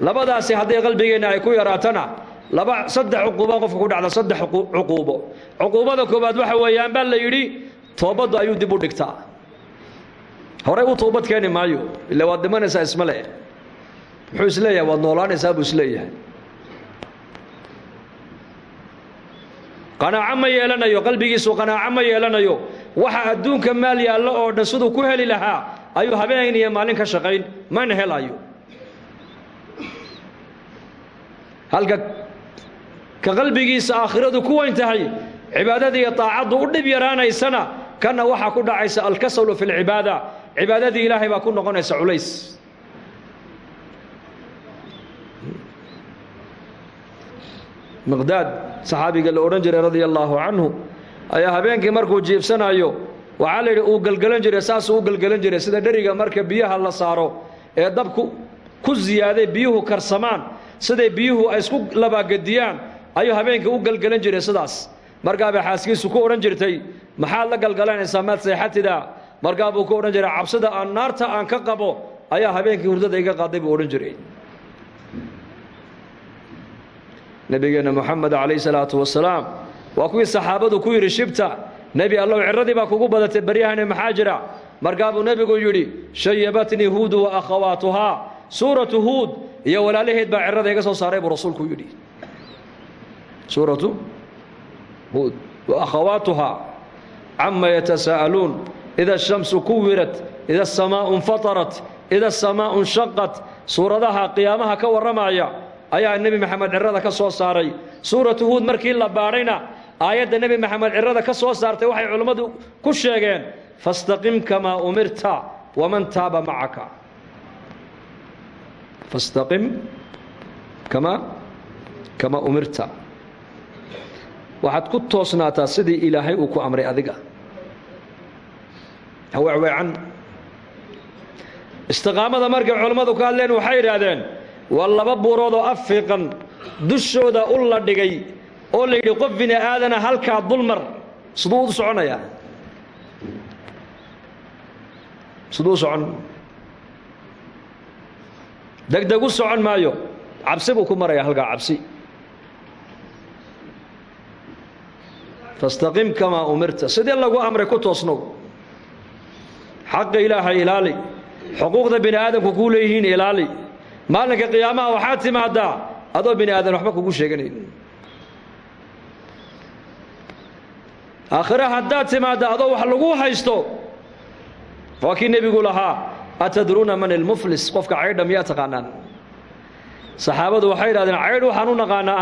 Labadaasi hadday qalbigeenna ay ku yaraatana laba saddex cuquubo qofka ku dhacda saddex cuquubo. Cuquubada koowaad waxa weeyaan baa la yidhi toobaddu ayuu dib u dhigtaa. Horey u toobad keeni maayo. Ila waad dhimanaysaa isma le is leeyahay waad noolaanaysaa buu is leeyahay qanaaco ma yeelanayo. Qalbigiisu qanaaco ma yeelanayo. Waxa adduunka maal yaallo oo dhan siduu ku heli lahaa ayuu habeen iyo maalin ka shaqayn. Mana helayo halka ka qalbigiisa aakhiradu ku weyn tahay cibaadada iyo taacaddu u dhib yaraanaysana kana waxaa ku dhacaysa alkasalu fi lcibaada cibaadadii ilaahay baa ku noqonaysa culays. Miqdaad saxaabiga la odhan jiray radia allaahu canhu ayaa habeenkii markuu jiibsanayo waxaa la yidhi uu gelgelan jiray saasuu u gelgelan jiray sida dheriga marka biyaha la saaro ee dabku ku ziyaaday biyuhu karsamaan siday biyuhu ay isku labaagediyaan ayuu habeenkii u gelgelan jiray sidaas. Markaabay xaaskiisu ku odhan jirtay maxaad la galgalanaysaa maad seexatida? Markaa buu ku odhan jiray cabsida aan naarta aan ka qabo ayaa habeenkii hurdada iga qaaday buu odhan jiray. Nebigeenna moxamed calayh salaatu wasalaam waa kuwii saxaabadu ku yidhi shibta nebi allow ciradii baa kugu badatay baryahani maxaa jira? Markaa nebigu yidhi shayabatnii huudu wa akhawaatuhaa. Suuratu huud iyo walaalaheed baa cirada iga soo saaray buu rasuulku yidhi suuratu huud. Wa akhawaatuhaa cama yatasaa'aluun ida ashamsu kuwirat ida asamaau infatarat ida asamaau inshaqat suuradaha qiyaamaha ka warramaya ayaa nebi maxamed cirada ka soo saaray. Suuratu huud markii la baadhayna aayadda nebi maxamed cirada ka soo saartay waxay culimmadu ku sheegeen fastaqim kamaa umirta waman taaba macaka fastaqim kamaa kamaa umirta waxaad ku toosnaataa sidii ilaahay uu ku amray adiga. Haweecweecan istiqaamada markay culammadu ka hadleen waxay yidhaahdeen waa laba buurood oo afiiqan dushooda u la dhigay oo la yidhi qof bini aadana halkaa dulmar siduu u soconayaa siduu socon. Degdeg u socon maayo. Cabsi buu ku marayaa halkaa cabsi fastaqim kamaa umirta. Sidii lagu amray ku toosnow. Xaqa ilaahay ilaali. Xuquuqda bini aadamku kuu leeyihiin ilaali. Maalinka qiyaamaha waxaad timaadaa adoo bini aadan waxba kugu sheeganayn. Aakhire haddaad timaadda adoo wax lagu haysto waa kii nebigu lahaa atadruuna man ilmuflis qofka caydha miyaa taqaanaan? Saxaabadu waxay yidhahdeen caydh waxaan u naqaanaa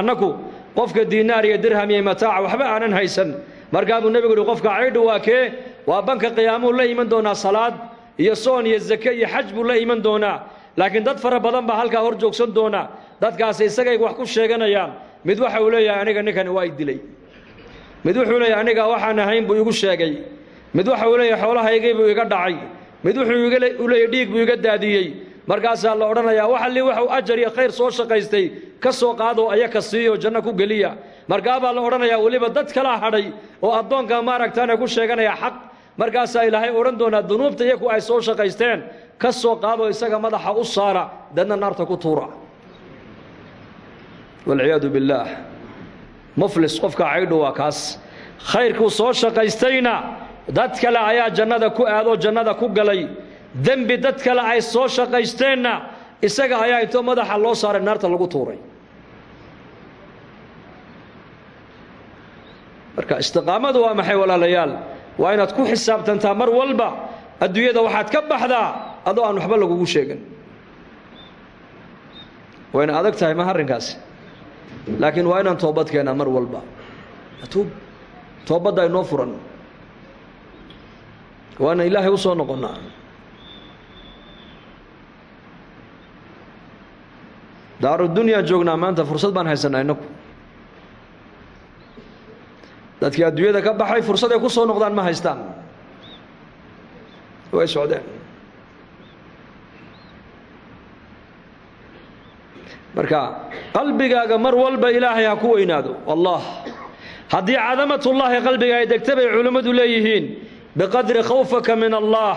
qofka diinaar iyo dirham iyo mataaca waxba aanan haysan. Markaa buu nebigu yihi qofka caydhu waa kee? Waa banka qiyaamuu la iman doonaa salaad iyo soon iyo zake iyo xaj buu la iman doonaa. Laakiin dad fara badan baa halkaa hor joogsan doona dadkaasi isagay wax ku sheeganayaan. Mid waxa uu leeyahay aniga ninkani waa i dilay. Mid wuxuu leeyahay aniga waxaan ahayn buu igu sheegay. Mid waxa uu leeyahay xoolahaygii buu iga dhacay. Mid wuxuu u leeyahy dhiig buu iga daadiyey markaasaa la odhanayaa wax alli waxuu ajar iyo khayr soo shaqaystay ka soo qaado ayaka siiyo janno ku geliya. Markaabaa la odhanayaa weliba dad kala hadhay oo addoonka maaragtaane ku sheeganaya xaq markaasaa ilaahay odhan doonaa dunuubta iyaku ay soo shaqaysteen ka soo qaado isaga madaxa u saara dadna naarta ku tuura. Walciyaadu billaah muflis qofka caydhu waa kaas. Khayrkuu soo shaqaystayna dad kale ayaa jannada ku aadoo jannada ku galay dembi dad kale ay soo shaqaysteenna isaga ayaa intoo madaxa loo saaray naarta lagu tuuray. Marka istiqaamadu waa maxay walaalayaal? Waa inaad ku xisaabtantaa mar walba adduunyada waxaad ka baxdaa adoo aan waxba lagugu sheegin. Wayna adag tahay ma arrinkaasi laakiin waa inaan toobad keenaa mar walba. Tuub toobadda inoo furan. Waana ilaahay u soo noqonnaa daarudunyaan joognaa maanta fursad baan haysanaa innagu dadkii adduunyada ka baxay fursad ay ku soo noqdaan ma haystaan. Way socdeen. Marka qalbigaaga mar walba ilaahay ha ku weynaado. Allah haddii cadamatullaahi qalbiga ay degta bay leeyihiin biqadri khawfaka min allah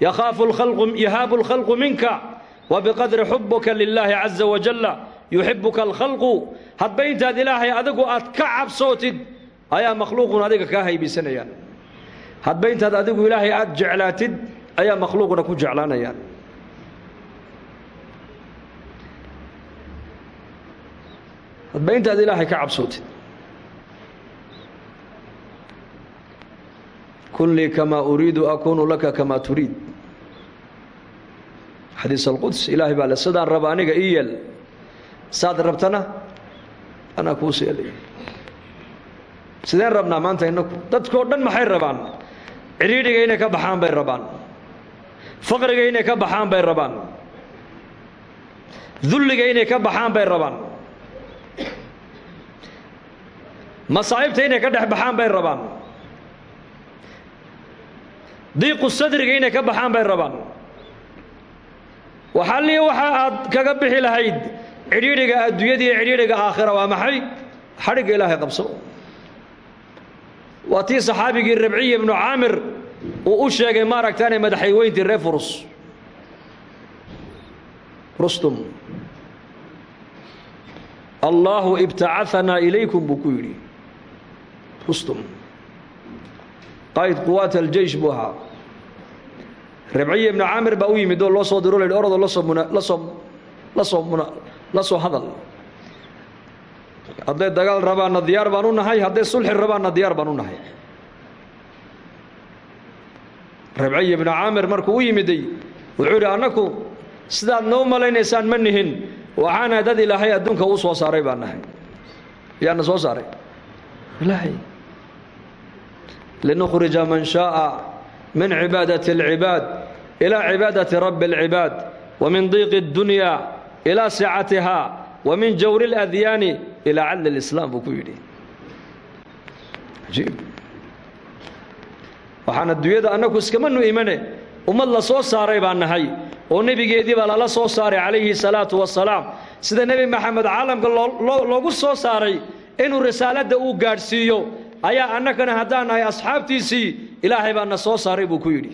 yakhaafu lkhalqu yahaabu lkhalqu minka wa biqadri xubuka lilaahi caza wajalla yuxibuka alkhalqu hadba intaad ilaahay adigu aad ka cabsootid ayaa makhluuqun adiga kaa haybisanayaan. Hadba intaad adigu ilaahay aad jeclaatid ayaa makhluuquna ku jeclaanayaan. Hadba intaad ilaahay ka cabsootid. Kun lii kamaa uriidu akunu laka kamaa turiid xadiis alquds ilaahay baa le sidaan raba aniga ii yeel. Saad rabtana anaa kuu seelay sideen rabnaa maanta innaku dadkoo dhan maxay rabaan? Cidhiidhiga inay ka baxaan bay rabaan. Faqriga inay ka baxaan bay rabaan. Dulliga inay ka baxaan bay rabaan. Masaa'ibta inay ka dhex bay rabaan. Diiqu sadriga inay ka baxaan bay rabaan waxalliya waxa aad kaga bixi lahayd cidhiidhiga adduunyada iyo cidhiidhiga aakhira waa maxay? Xadhigga ilaahay qabso. Waa tii saxaabigii rabciya ibnu caamir u sheegay maaragtaane madaxayweyntii reer furus rustum. Allaahu ibtacaanaa ilaykum buu rustum. Qaa'id quwaat aljeish buu rabciya ibnu caamir baa u yimid oo loo soo diro la orodoo la soo muna la soo muna la soo hadal. Hadday dagaal rabaanna diyaar baan u nahay hadday sulxi rabaanna diyaar baan u nahay. Rabciya ibnu caamir markuu u yimiday wuxuu yidhi annaku sidaad noo malaynaysaan ma nihin waxaana dad ilaahay adduunka u soo saaray baan nahay. Soo saaray. Ilaahay. Linukhrija man shaaa min cibaadati اlcibaad ilaa cibaadati rabbi اlcibaad wa min diiqi اddunya ilaa sicatiha wa min jawri اladyaani ilaa cadli اlislaam buu ku yidhi ajiib waxaan adduunyada annagu iskamanu imane ummad la soo saaray baan nahay oo nebigeedii baa lala soo saaray calayhi salaatu wasalaam sida nebi maxamed caalamka loogu soo saaray inuu risaaladda uu gaadhsiiyo ayaa annagana haddaan nahay asxaabtiisii ilaahay baa na soo saaray buu ku yidhi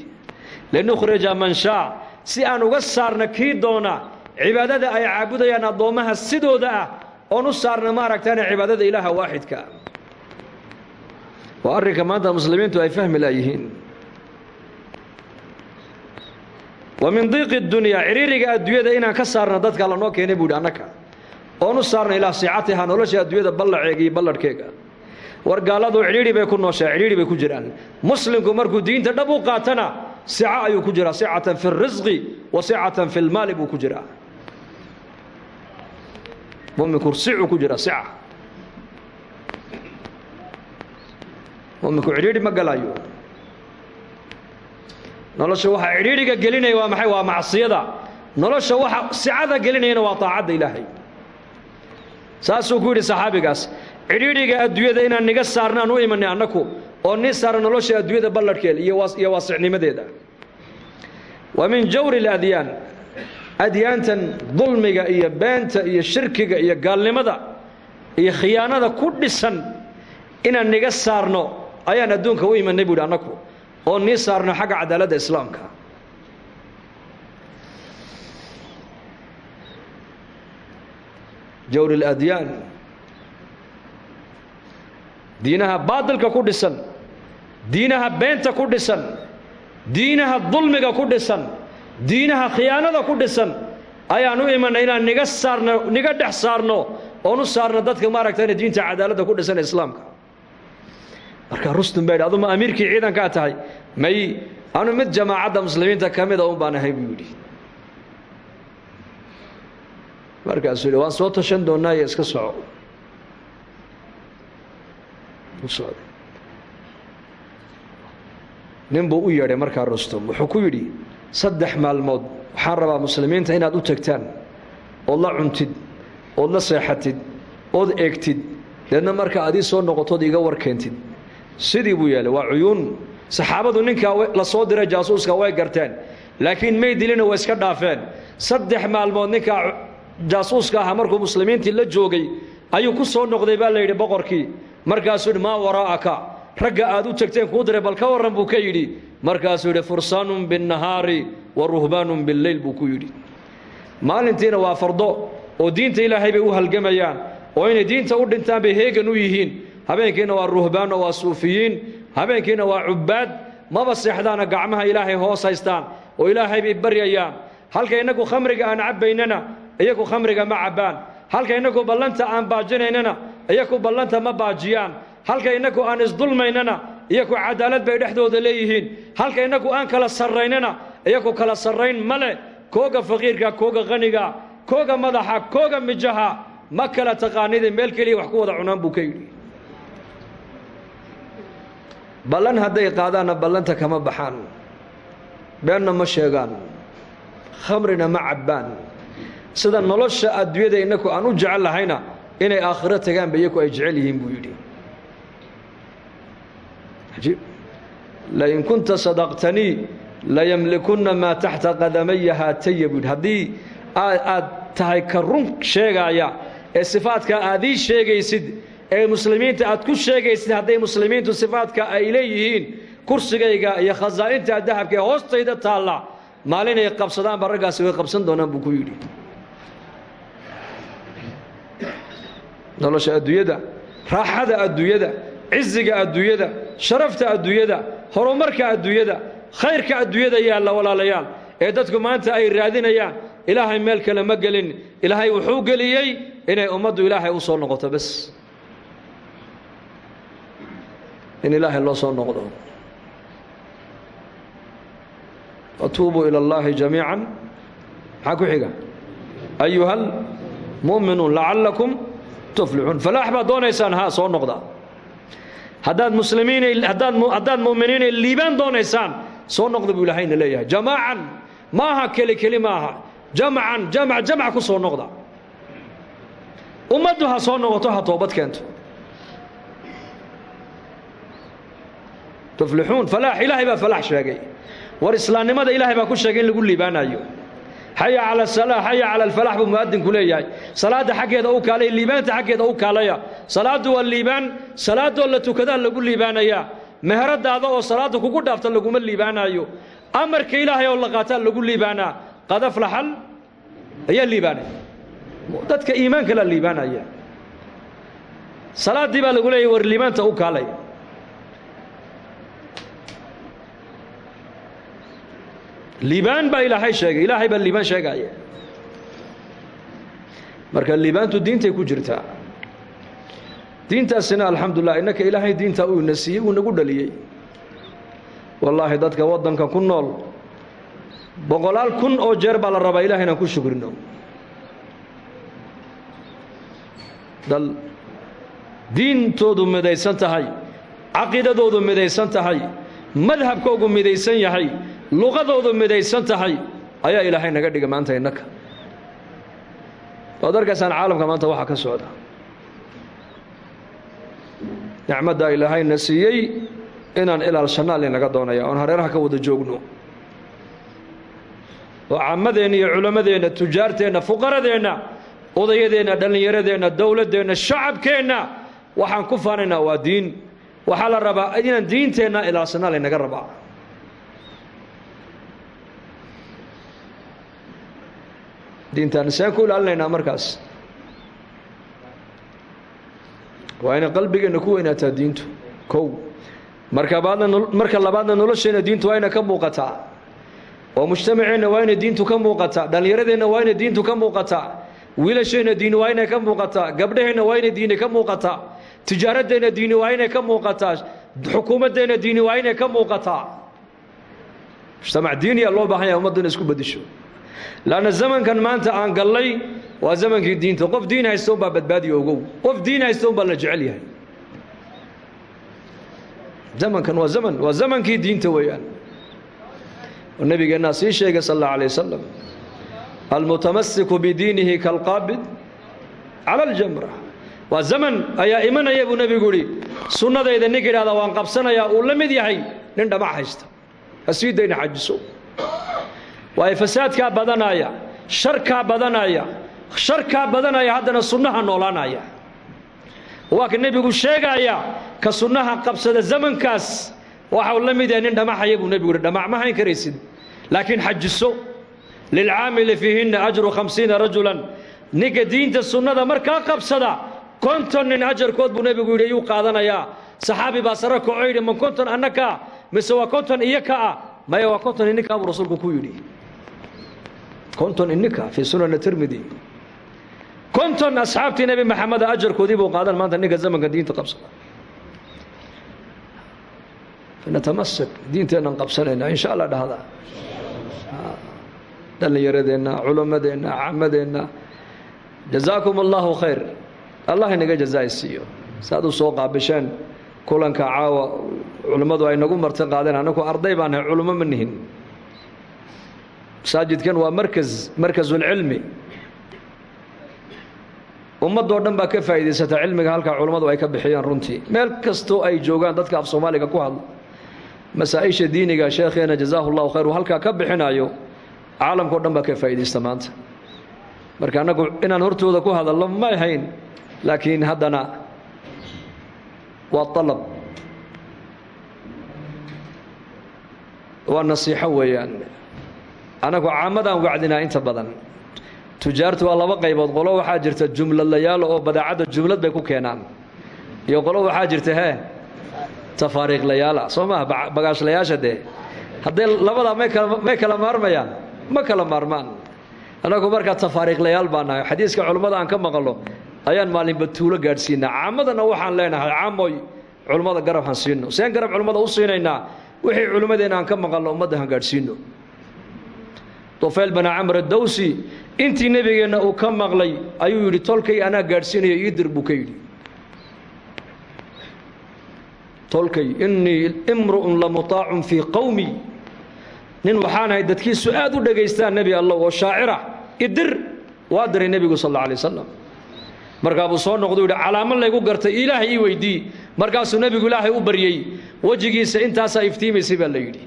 linukhrija man shaa si aan uga saarna kii doona cibaadada ay caabudayaan addoommaha sidooda ah oon u saarna maaragtaane cibaadada ilaaha waaxidka. Waa arrinka maanta muslimiintu ay fahmi laayihiin wa min diiqi dunyaa ciriiriga adduunyada inaan ka saarna dadka lanoo keenay buu yidhi annaka. Oon u saarna ilaa siicatiha nolosha adduunyada ballaceega iyo ballarhkeega war gaaladu cidhiidhi bay ku nooshaa cidhiidhi bay ku jiraan. Muslimku markuu diinta dhab u qaatana sica ayuu ku jiraa? Sicatan fi اrisqi wa sicatan fi lmaali buu ku jiraa. Muminku sicuu ku jiraa sica muminku cidhiidhi ma galaayo. Nolosha waxaa cidhiidhiga gelinaya waa maxay? Waa macsiyada. Nolosha waxa sicada gelinayana waa taacadda ilaahay. Saasuu ku yidhi saxaabigaas cidhiidhiga adduunyada inaan niga saarnaan u imanay annaku oo nii saara nolosha adduunyada ballarhkeeda iyo waasicnimadeeda. Wa min jawri اladyaan adyaantan dulmiga iyo beenta iyo shirkiga iyo gaalnimada iyo khiyaanada ku dhisan inaan niga saarno ayaan adduunka u imanay bu yidhi annaku oo nii saarno xagga cadaaladda islaamka. Jawri اladyaan diinaha baadilka ku dhisan diinaha beenta ku dhisan diinaha dulmiga ku dhisan diinaha khiyaanada ku dhisan ayaan imanay inaan niga saarno niga dhex saarno oon saarno dadka maaragtayna diinta cadaaladda ku dhisan islaamka. Marka rustum baa yidhi aduma amiirkii ciidankaa tahay? May anu mid jamaacadda muslimiinta ka mida un baan ahay buu yidhi. Markaasuu waan soo tashan doonaa iyo iska soco. U nin buu u yeedhay markaa rustum wuxuu ku yidhi saddex maalmood waxaan rabaa muslimiinta inaad u tagtaan. Ood la cuntid ood la seexatid ood eegtid deedna marka aad ii soo noqotood iiga warkeentid. Sidii buu yeelay waa cuyuun. Saxaabadu ninkaa la soo diray jaasuuska way garteen laakiin may dilina way iska dhaafeen. Saddex maalmood ninkaa jaasuuska ahaa markuu muslimiintii la joogay ayuu ku soo noqday baa la yidhi boqorkii. Markaasuu yidhi maa waraa'aka ragga aad u tagteen kuu diray bal ka warran buu ka yidhi. Markaasuu yidhi fursaanun binnahaari wa ruhbaanun billeyl buu ku yidhi. Maalintiina waa fardo oo diinta ilaahay bay u halgamayaan oo inay diinta u dhintaan bay heegan u yihiin. Habeenkiina waa ruhbaan oo waa suufiyiin. Habeenkiina waa cubbaad. Maba seexdaana gacmaha ilaahay hoos haystaan oo ilaahay bay baryayaan. Halka innagu khamriga aan cabbaynana iyaku khamriga ma cabbaan. Halka innagu ballanta aan baajinaynana iyaku ballanta ma baajiyaan halka innagu aan isdulmaynana iyaku cadaalad bay dhexdooda leeyihiin. Halka innagu aan kala sarraynana iyaku kala sarrayn ma leh kooga faqiirka kooga qaniga kooga madaxa kooga mijaha ma kala taqaanide meel keliya wax ku wada cunaan buu ka yidhi. Ballan hadday qaadaanna ballanta kama baxaan. Beenna ma sheegaan. Khamrina ma cabbaan. Sida nolosha adduunyada innaku aan u jecel lahayna inay aakhiro tagaanba iyaku ay jecel yihiin buu yidhi lain kunta sadaqtanii layamlikunna maa taxta qadamaya haataya buu yidhi haddii aad tahay ka run sheegaaya ee sifaadkaa aad ii sheegaysid ee muslimiinta aad ku sheegaysid hadday muslimiintu sifaadka ay leeyihiin kursigayga iyo khasaa'inta dahabka ee hoostayda taalla maalinay qabsadaanba raggaasi way qabsan doonaan buu ku yidhi. Nolosha adduunyada raaxada adduunyada ciziga adduunyada sharafta adduunyada horumarka adduunyada khayrka adduunyada yaalla walaalayaal. Ee dadku maanta ay raadinayaan ilaahay meel kale ma gelin. Ilaahay wuxuu geliyey inay ummaddu ilaahay u soo noqoto bas in ilaahay loo soo noqdo. Watuubuu ila اllahi jamiica maxaa ku xiga? Ayuha almu'minuun lacallakum tuflixuun falaax baad doonaysaan ha soo noqda haddaad muslimiin haddaad haddaad mu'miniina liibaan doonaysaan soo noqda buu ilaahayna leeyahay. Jamaacan maaha keli keli maaha. Jamcan jamc jamc ku soo noqda. Ummaddu ha soo noqoto ha toobad keento. Tuflixuun falaax ilaahay baa falaax sheegay. War islaamnimada ilaahay baa ku sheegay in lagu liibaanayo xaya cala asalaa xaya cala alfalax buu mu'adinku leeyahay. Salaadda xaggeeda u kaalaya liibaanta xaggeeda u kaalaya. Salaaddu waa liibaan salaadoo la tukadaa lagu liibaanayaa meheradaada oo salaadda kugu dhaafta laguma liibaanaayo. Amarka ilaahay oo la qaataa lagu liibaanaa. Qad aflaxal ayaa liibaanay dadka iimaanka la liibaanaya. Salaaddii baa lagu leeyahy war liibaanta u kaalay liibaan baa ilaahay sheegay. Ilaahay baa liibaan sheegaya marka liibaantu diintay ku jirtaa diintaasina alxamdulilah innaka ilaahay diintaa uu ina siiyey uu nagu dhaliyey wallaahi dadka waddanka ku nool boqolaal kun oo jeer baa la rabaa ilahay inaan ku shukrino dal diintoodu midaysan tahay caqiidadoodu midaysan tahay madhabkoogu midaysan yahay luqadoodu midaysan tahay ayaa ilaahay naga dhiga maanta innaka. Waad arkaysaan caalamka maanta waxaa ka socda. Nicmaddaa ilaahayna siiyey inaan ilaalshanaa linaga doonaya oon hareeraha ka wada joogno. Oo camadeenna iyo culammadeenna tujaarteenna fuqaradeenna odayadeenna dhallinyaradeenna dowladdeenna shacabkeenna waxaan ku faanaynaa waa diin. Waxaa la rabaa inaan diinteenna ilaalsannaa laynaga rabaa diintaan seen ku ilaalinaynaa markaas. Waa inay qalbigeenna ku weynaataa diintu. Kow marka labaadna nolosheenna diintu waa inay ka muuqataa oo mujtamaceenna waa inay diintu ka muuqataa dhallinyaradeenna waa inay diintu ka muuqataa wiilasheenna diini waa inay ka muuqataa gabdhaheenna waa inay diini ka muuqataa tijaaradeenna diini waa inay ka muuqataa xukuumaddeenna diini waa inay ka muuqataa mujtamac diiniya loo baahan yahay ummaddu inay isku bedisho laanna zamankan maanta aan gallay waa zamankii diinta. Qof diin haysta unbaa badbaadiya ogow. Qof diin haysta unbaa la jecel yahay. Zamankan waa zaman waa zamankii diinta weeyaan. Oo nabigeennaa sii sheegay sal allahu alay wasalam almutamasiku bidiinihi kalqaabid cala aljamra. Waa zaman ayaa imanaya buu nebigu idhi sunnadayda ninka idhahda waan qabsanayaa uu la yahay nin dhamac haysta. Ha sii waayo fasaadkaa badanaya sharkaa badanaya sharkaa badanaya haddana sunnaha noolaanaya. Waa ka nebigu sheegaya ka sunnaha qabsada zamankaas waxau la mid yahay nin dhamaxaya buu nebigu ihi dhamac ma hayn karaysid laakiin xajiso lilcaamili fiihinna ajru khamsiina rajulan. Ninka diinta sunnada markaa qabsada konton nin ajarkood buu nebigu yidhi ayuu qaadanayaa saxaabi baa sare kacoo yidhi ma konton annakaa mise waa konton iyo ka ah maya waa konton ininkaa buu rasuulku ku yidhi konton ininka fii sunana tirmidi konton asxaabtii nebi maxameda ajarkoodii buu qaadan maanta ninka zamanka diinta qabsada. Natamasik diinteennan qabsanayna insha allah dhahda. Dhallinyaradeenna culammadeenna camadeenna jazaakum allahu khayr. Allah inaga jazaa siiyo. Saaad u soo qaabisheen kulanka caawa culimmadu ay nagu marti qaadeen annagu arday baan nahay culummo masaajidkan waa markas markasulcilmi ummadoo dhan baa ka faa'iidaysata cilmiga halkaa culummadu ay ka bixiyeen runtii. Meel kastoo ay joogaan dadka af soomaaliga ku hadla. Masaa-isha diiniga sheekheena jazaahu khayr uu ka bixinayo caalamkao dhan baa ka faa'iidaysta maanta. Marka annagu inaan hortooda ku hadalno ma ahayn laakiin haddana waa alab waa nasiixo weeyaan annagu caamadaan wacdinaa inta badan. Tujaartu waa laba qaybood. Qolo waxaa jirta jumladlayaalo oo badaacadda jumlad bay ku keenaan. Iyo qolo waxaa jirta hee tafaariiqlayaala soo maha bagaashlayaasha dee? Haddee labadaa may kala may kala maarmayaan? Ma kala maarmaan. Annagu markaa tafaariiqlayaal baa nahay. Xadiiska culummada aan ka maqalno ayaan maalinba tuulo gaadhsiinaa. Caamadana waxaan leenahay caamoy culummada garab han siino. Seen garab culummada u siinaynaa wixii culimmadeenna aan ka maqalno ummadda han tufayl bana camr adawsi intii nebigeenna uu ka maqlay ayuu yidhi tolkay anaa gaadhsiinaya iidir buu ka yidhi. Tolkay innii imru'un lamutaacun fii qowmi nin waxaan ahay dadkiisu aad u dhagaystaan nebi allah oo shaacira idir waa diray nebigu sal alla alay wasalam markaa soo noqdu yidhi calaamo laygu gartay ilaahay ii weydii. Markaasuu nebigu ilaahay u baryey wejigiisa intaasaa iftiimaysay baa la yidhi.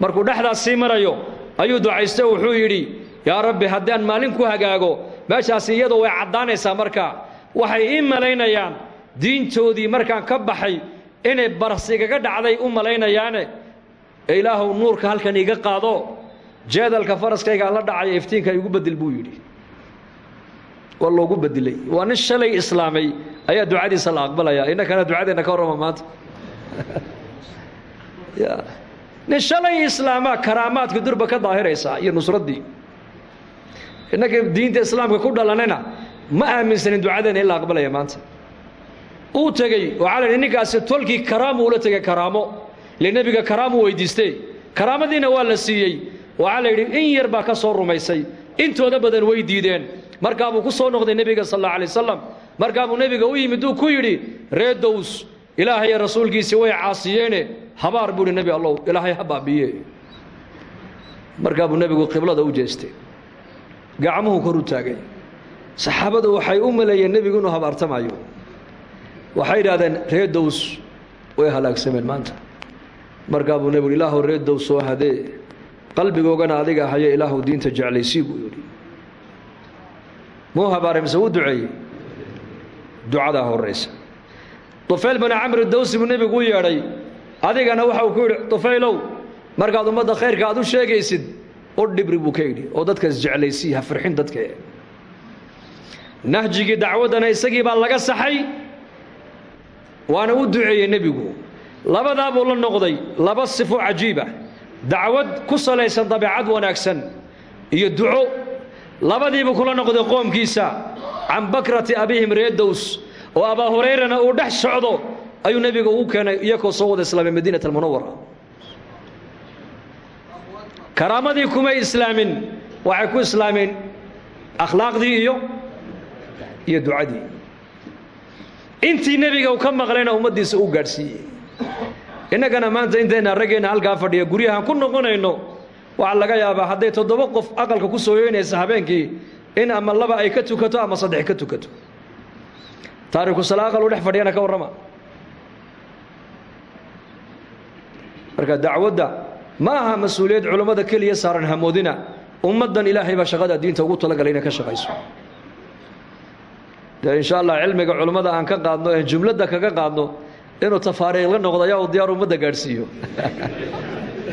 Markuu dhexdaas sii marayo ayuu ducayste wuxuu yidhi yaa rabbi haddaan maalin ku hagaago meeshaasi iyadoo way caddaanaysaa markaa waxay ii malaynayaan diintoodii markaan ka baxay inay barsigaga dhacday u malaynayaane. Ee ilaahuw nuurka halkan iiga qaado. Jeedalka faraskaygaan la dhacaya iftiinka igu bedel buu yidhi. Waa loogu bedilay waa nin shalay islaamay ayaa ducadiisa la aqbalaya. Innakana ducadeenna ka warrama maanta nin shalay islaamaa karaamaadka durba ka daahiraysaa iyo nusraddii innaka diinta islaamka ku dhalanayna ma aaminsanin ducadeena in la aqbalaya maanta. Uu tegey la yidhi ninkaasi tolkii karaamu ula tegay karaamo. Ile nebiga karaamu weydiistay. Karaamadiina waa la siiyey. Waxaa la yidhi in yar baa ka soo rumaysay. Intooda badan way diideen. Markaa buu ku soo noqday nebiga sal alla alay wasalam markaa buu nebiga u yimid uu ku yidhi ree dows ilaahay rasuulkiisii way caasiyeene. Habaar buu hi nebi allow ilaahay ha baabiye markaa buu nebigu qiblada u jeestay. Gacmuhu kor u taagay. Saxaabadu waxay u maleeyeen nebigu inuu habaartamayo waxay idhahdeen ree dows way halaagsameen maanta. Markaa buu nebigu ilaahu ree dows soo hadee qalbigoogana adiga haye ilaahu diinta jeclaysii buu yidhi. Muu habaaray mise wuu duceeyey? Ducadaa horaysa tufayl bana camri dawsi buu nebigu u yeedhay. Adigana waxa uu ku yidhi tufaylow markaad ummadda khayrka aad u sheegaysid u dhibri buu ka yidhi oo dadka isjeclaysii ha firxin dadka nahjigii dacwaddana isagii baa laga saxay waana u duceeyey nebigu. Labadaa buu la noqday laba sifo cajiiba dacwad ku salaysan dabeecad wanaagsan iyo duco. Labadiibuu kula noqday qoomkiisa can bakrati abihim reedows oo abaa hurayrana uu dhex socdo ayuu nebiga ugu keenay iyakoo soo wada islaamay madiinat almunawara karaamadii kumay islaamin waxay ku islaameen akhlaaqdii iyo iyo ducadii. Intii nebiga uu ka maqlayna ummaddiisa u gaadhsiiyey. Innagana maanta intayna raggeenna halkaa fadhiya guryahaan ku noqonayno waxaa laga yaabaa hadday toddoba qof aqalka ku soo yeynaysa habeenkii in ama laba ay ka tukato ama saddex ka tukato taariku sala aqal u dhex fadhiyana ka warrama. Marka dacwadda ma aha mas'uuliyad saaran hamoodina ummaddan ilaahay baa shaqada diinta ugu talagalay inay ka shaqayso. Dee insha allah cilmiga culammada aan ka qaadno een jumladda kaga qaadno inuu tafaariiqla noqdo ayaa uu diyaar ummadda gaadhsiiyo.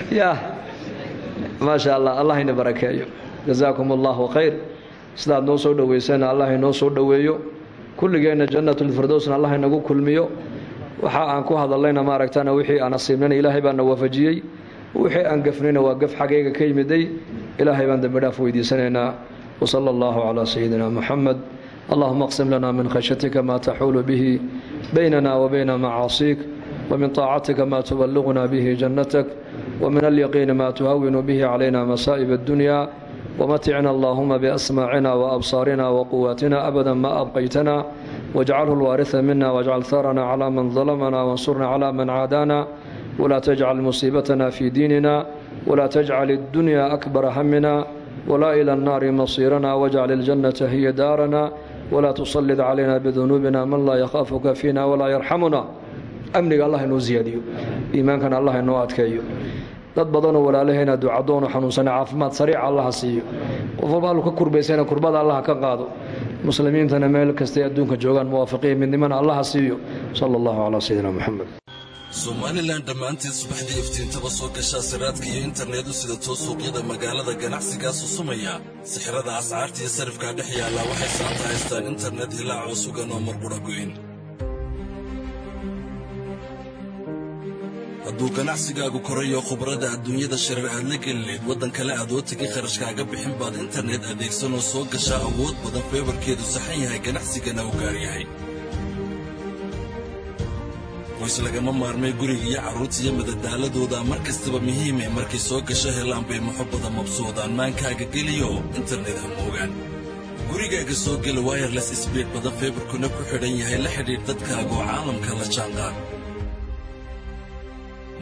Ya maasha allah allah ina barakeeyo. Jazaakum allahu sidaad noo soo dhoweysana allah inoo soo dhoweeyo kulligeenna jannatulfirdowsna allah inagu kulmiyo waxa aan ku hadallayna maaragtana wixii aan asiibnayna ilaahay baana waafajiyey wixii aan gafnayna waa gaf xagayga ka yimiday ilaahay baan dembi dhaaf weydiisanaynaa wasala allahu calaa sayidina muxamed اللهم اقسم لنا من خشيتك ما تحول به بيننا وبين معاصيك ومن طاعتك ما تبلغنا به جنتك ومن اليقين ما تهون به علينا مصائب الدنيا ومتعنا اللهم بأسماعنا وأبصارنا وقواتنا أبدا ما أبقيتنا واجعله الوارث منا واجعل ثارنا على من ظلمنا وانصرنا على من عادانا ولا تجعل مصيبتنا في ديننا ولا تجعل الدنيا أكبر همنا ولا إلى النار مصيرنا واجعل الجنة هي دارنا ولا تسلط علينا بذنوبنا من لا يخافك فينا ولا يرحمنا أمنك الله إنه زياديو إيمانك الله إنه أتكيو dad badanoo walaalaheena ducadoonu xanuunsana caafimaad sariica allaha siiyo. Qof walba hallu ka kurbaysana kurbada allaha ka qaado. Muslimiintana meel kastay adduunka joogaan muwaafiqiya midnimana allaha siiyo. Sala allahu calaa sayidina moxamed somalilan dhammaanteed subaxdii iftiintaba soo gashaa siraadka iyo internetu sida too suuqyada magaalada ganacsigaa susumaya sixirada ascaarta iyo sarifkaa dhex yaallaa waxay saanta haystaan internet hilaacoo sugan oo marqudha goyn hadduu ganacsigaagu korayo khubrada adduunyada sharar aad la gelineed waddan kale aadoo tegi kharashkaaga bixin baad internet adeegsanoo soo gashaa awood badan. Feebarkeedu saxan yahay ganacsigana u gaar yahay. Qoys lagama maarmay guriga iyo carruurta madadaaladooda mar kastaba muhiime markay soo gasho helaan bay muxubbada mabsuudaan. Maankaaga geliyo internet hamoogaan gurigaaga soo gela wayerles sbiid badan feebarkuna ku xidhan yahay la xidhiidh dadkaagoo caalamka la jaanqaad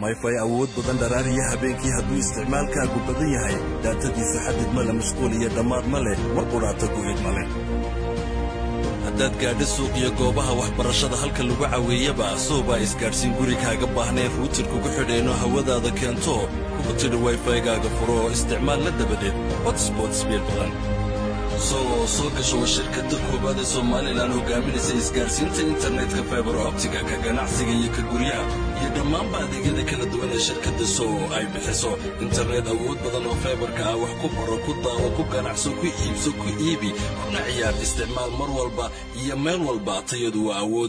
mayfay awood badan dharaariya habeenkii hadduu isticmaalkaagu badan yahay? Daatadiisu xadid ma le mashquul iyo dhammaad ma leh war qudhaata go'id ma leh haddaad gaadho suuq iyo goobaha waxbarashada halka lagu caweeyaba soobaa isgaadhsiin gurigaaga baahnayn ruutir kugu xidheenoo hawadaada keento kugu tidhi wayfaygaaga furo oo isticmaal la dabadeed hotsbot sbiid badan isagoo soo gasho waa shirkadda koowaad ee somalilan hogaaminaysa isgaadhsiinta internetka faibar optiga ka ganacsiga iyo ka guryaha iyo dhammaanba adeegyada kala duwan ee shirkadda soo ay bixiso. Internet awood badan oo faibarka ah wax ku baro ku daawo ku ganacso ku iibso ku iibi kuna ciyaar isticmaal mar walba iyo meel walba tayadu waa awood